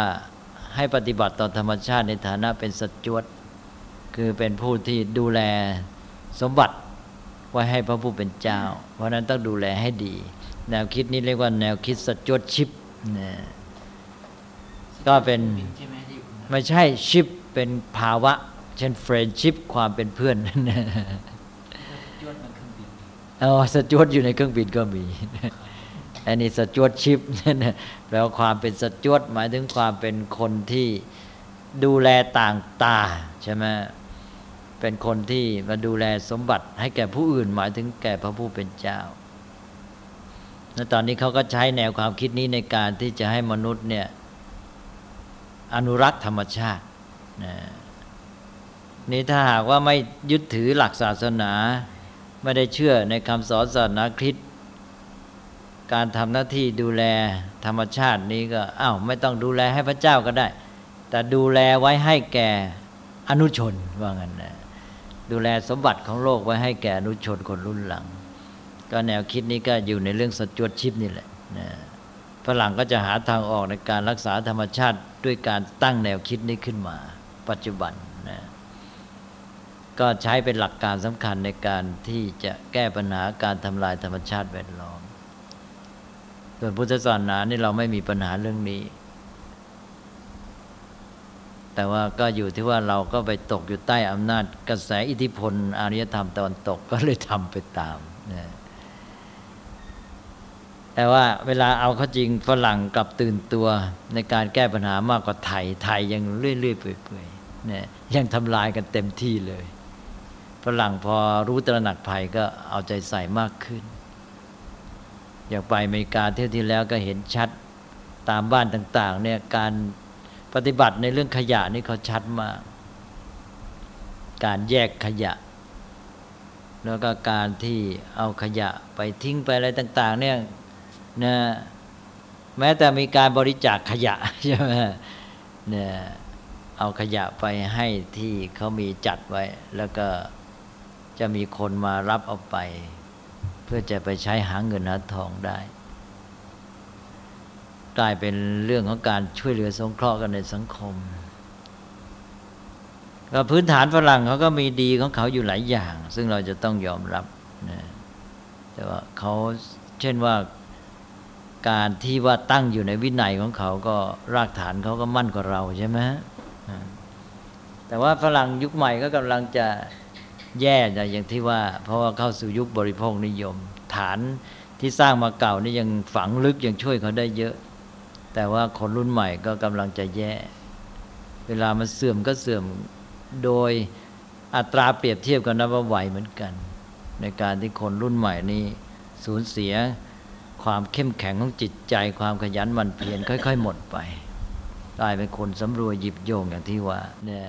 ให้ปฏิบัติต่อธรรมชาติในฐานะเป็นสจวตคือเป็นผู้ที่ดูแลสมบัติ ไว้ให้พระผู้เป็นเจ้า เพราะนั้นต้องดูแลให้ดี แนวคิดนี้เรียกว่าแนวคิดสจจวตชิปนะก็เป็นไม่ใช่ชิปเป็นภาวะ เช่นเฟรนชิปความเป็นเพื่อนจวดมันเครื่องบินอ๋อสจวตอยู่ในเครื่องบินก็มีอันนี้สจวตชิปนั่นน่ะแปลว่าความเป็นสจวตหมายถึงความเป็นคนที่ดูแลต่างตาใช่ไหม เป็นคนที่มาดูแลสมบัติให้แก่ผู้อื่นหมายถึงแก่พระผู้เป็นเจ้าแล้วตอนนี้เขาก็ใช้แนวความคิดนี้ในการที่จะให้มนุษย์เนี่ยอนุรักษ์ธรรมชาตินี่ถ้าหากว่าไม่ยึดถือหลักศาสนา ไม่ได้เชื่อในคำสอนศาสนาคริสต์การทำหน้าที่ดูแลธรรมชาตินี้ก็อ้าวไม่ต้องดูแลให้พระเจ้าก็ได้ แต่ดูแลไว้ให้แก่อนุชนว่างั้นนะ ดูแลสมบัติของโลกไว้ให้แก่นุชนคนรุ่นหลัง ก็แนวคิดนี้ก็อยู่ในเรื่องสจวตชิปนี่แหละนะฝรั่งก็จะหาทางออกในการรักษาธรรมชาติด้วยการตั้งแนวคิดนี้ขึ้นมา ปัจจุบันนะก็ใช้เป็นหลักการสำคัญในการที่จะแก้ปัญหาการทำลายธรรมชาติแวดล้อมส่วนพุทธศาสนานี่เราไม่มีปัญหาเรื่องนี้ แต่ว่าก็อยู่ที่ว่าเราก็ไปตกอยู่ใต้อำนาจกระแสอิทธิพลอารยธรรมตะวันตกก็เลยทำไปตามนะแต่ว่าเวลาเอาเข้าจริงฝรั่งกลับตื่นตัวในการแก้ปัญหามากกว่าไทยไทยยังเรื่อยๆเปื่อยๆเนี่ยยังทำลายกันเต็มที่เลยฝรั่งพอรู้ตระหนักภัยก็เอาใจใส่มากขึ้น อย่างไปอเมริกาเที่ยวที่แล้วก็เห็นชัดตามบ้านต่าง ๆ เนี่ยการ ปฏิบัติในเรื่องขยะนี่เขาชัดมาก การแยกขยะ แล้วก็การที่เอาขยะไปทิ้งไปอะไรต่าง ๆ เนี่ยนะแม้แต่มีการบริจาคขยะใช่ไหมเนี่ยเอาขยะไปให้ที่เขามีจัดไว้ แล้วก็จะมีคนมารับเอาไป เพื่อจะไปใช้หาเงินหาทองได้ กลายเป็นเรื่องของการช่วยเหลือสงเคราะห์กันในสังคมก็พื้นฐานฝรั่งเขาก็มีดีของเขาอยู่หลายอย่าง ซึ่งเราจะต้องยอมรับนะแต่ว่าเขาเช่นว่าการที่ว่าตั้งอยู่ในวินัยของเขาก็รากฐานเขาก็มั่นกว่าเราใช่ไหมแต่ว่าฝรั่งยุคใหม่ก็กำลังจะแย่อย่างที่ว่า เพราะว่าเข้าสู่ยุคบริโภคนิยม ฐานที่สร้างมาเก่านี่ยังฝังลึกยังช่วยเขาได้เยอะ แต่ว่าคนรุ่นใหม่ก็กำลังจะแย่ เวลามันเสื่อมก็เสื่อมโดยอัตราเปรียบเทียบกันนะว่าไหวเหมือนกัน ในการที่คนรุ่นใหม่นี้สูญเสียความเข้มแข็งของจิตใจ ความขยันหมั่นเพียรค่อย ๆ หมดไปกลายเป็นคนสำรวยหยิบโยงอย่างที่ว่าเนี่ย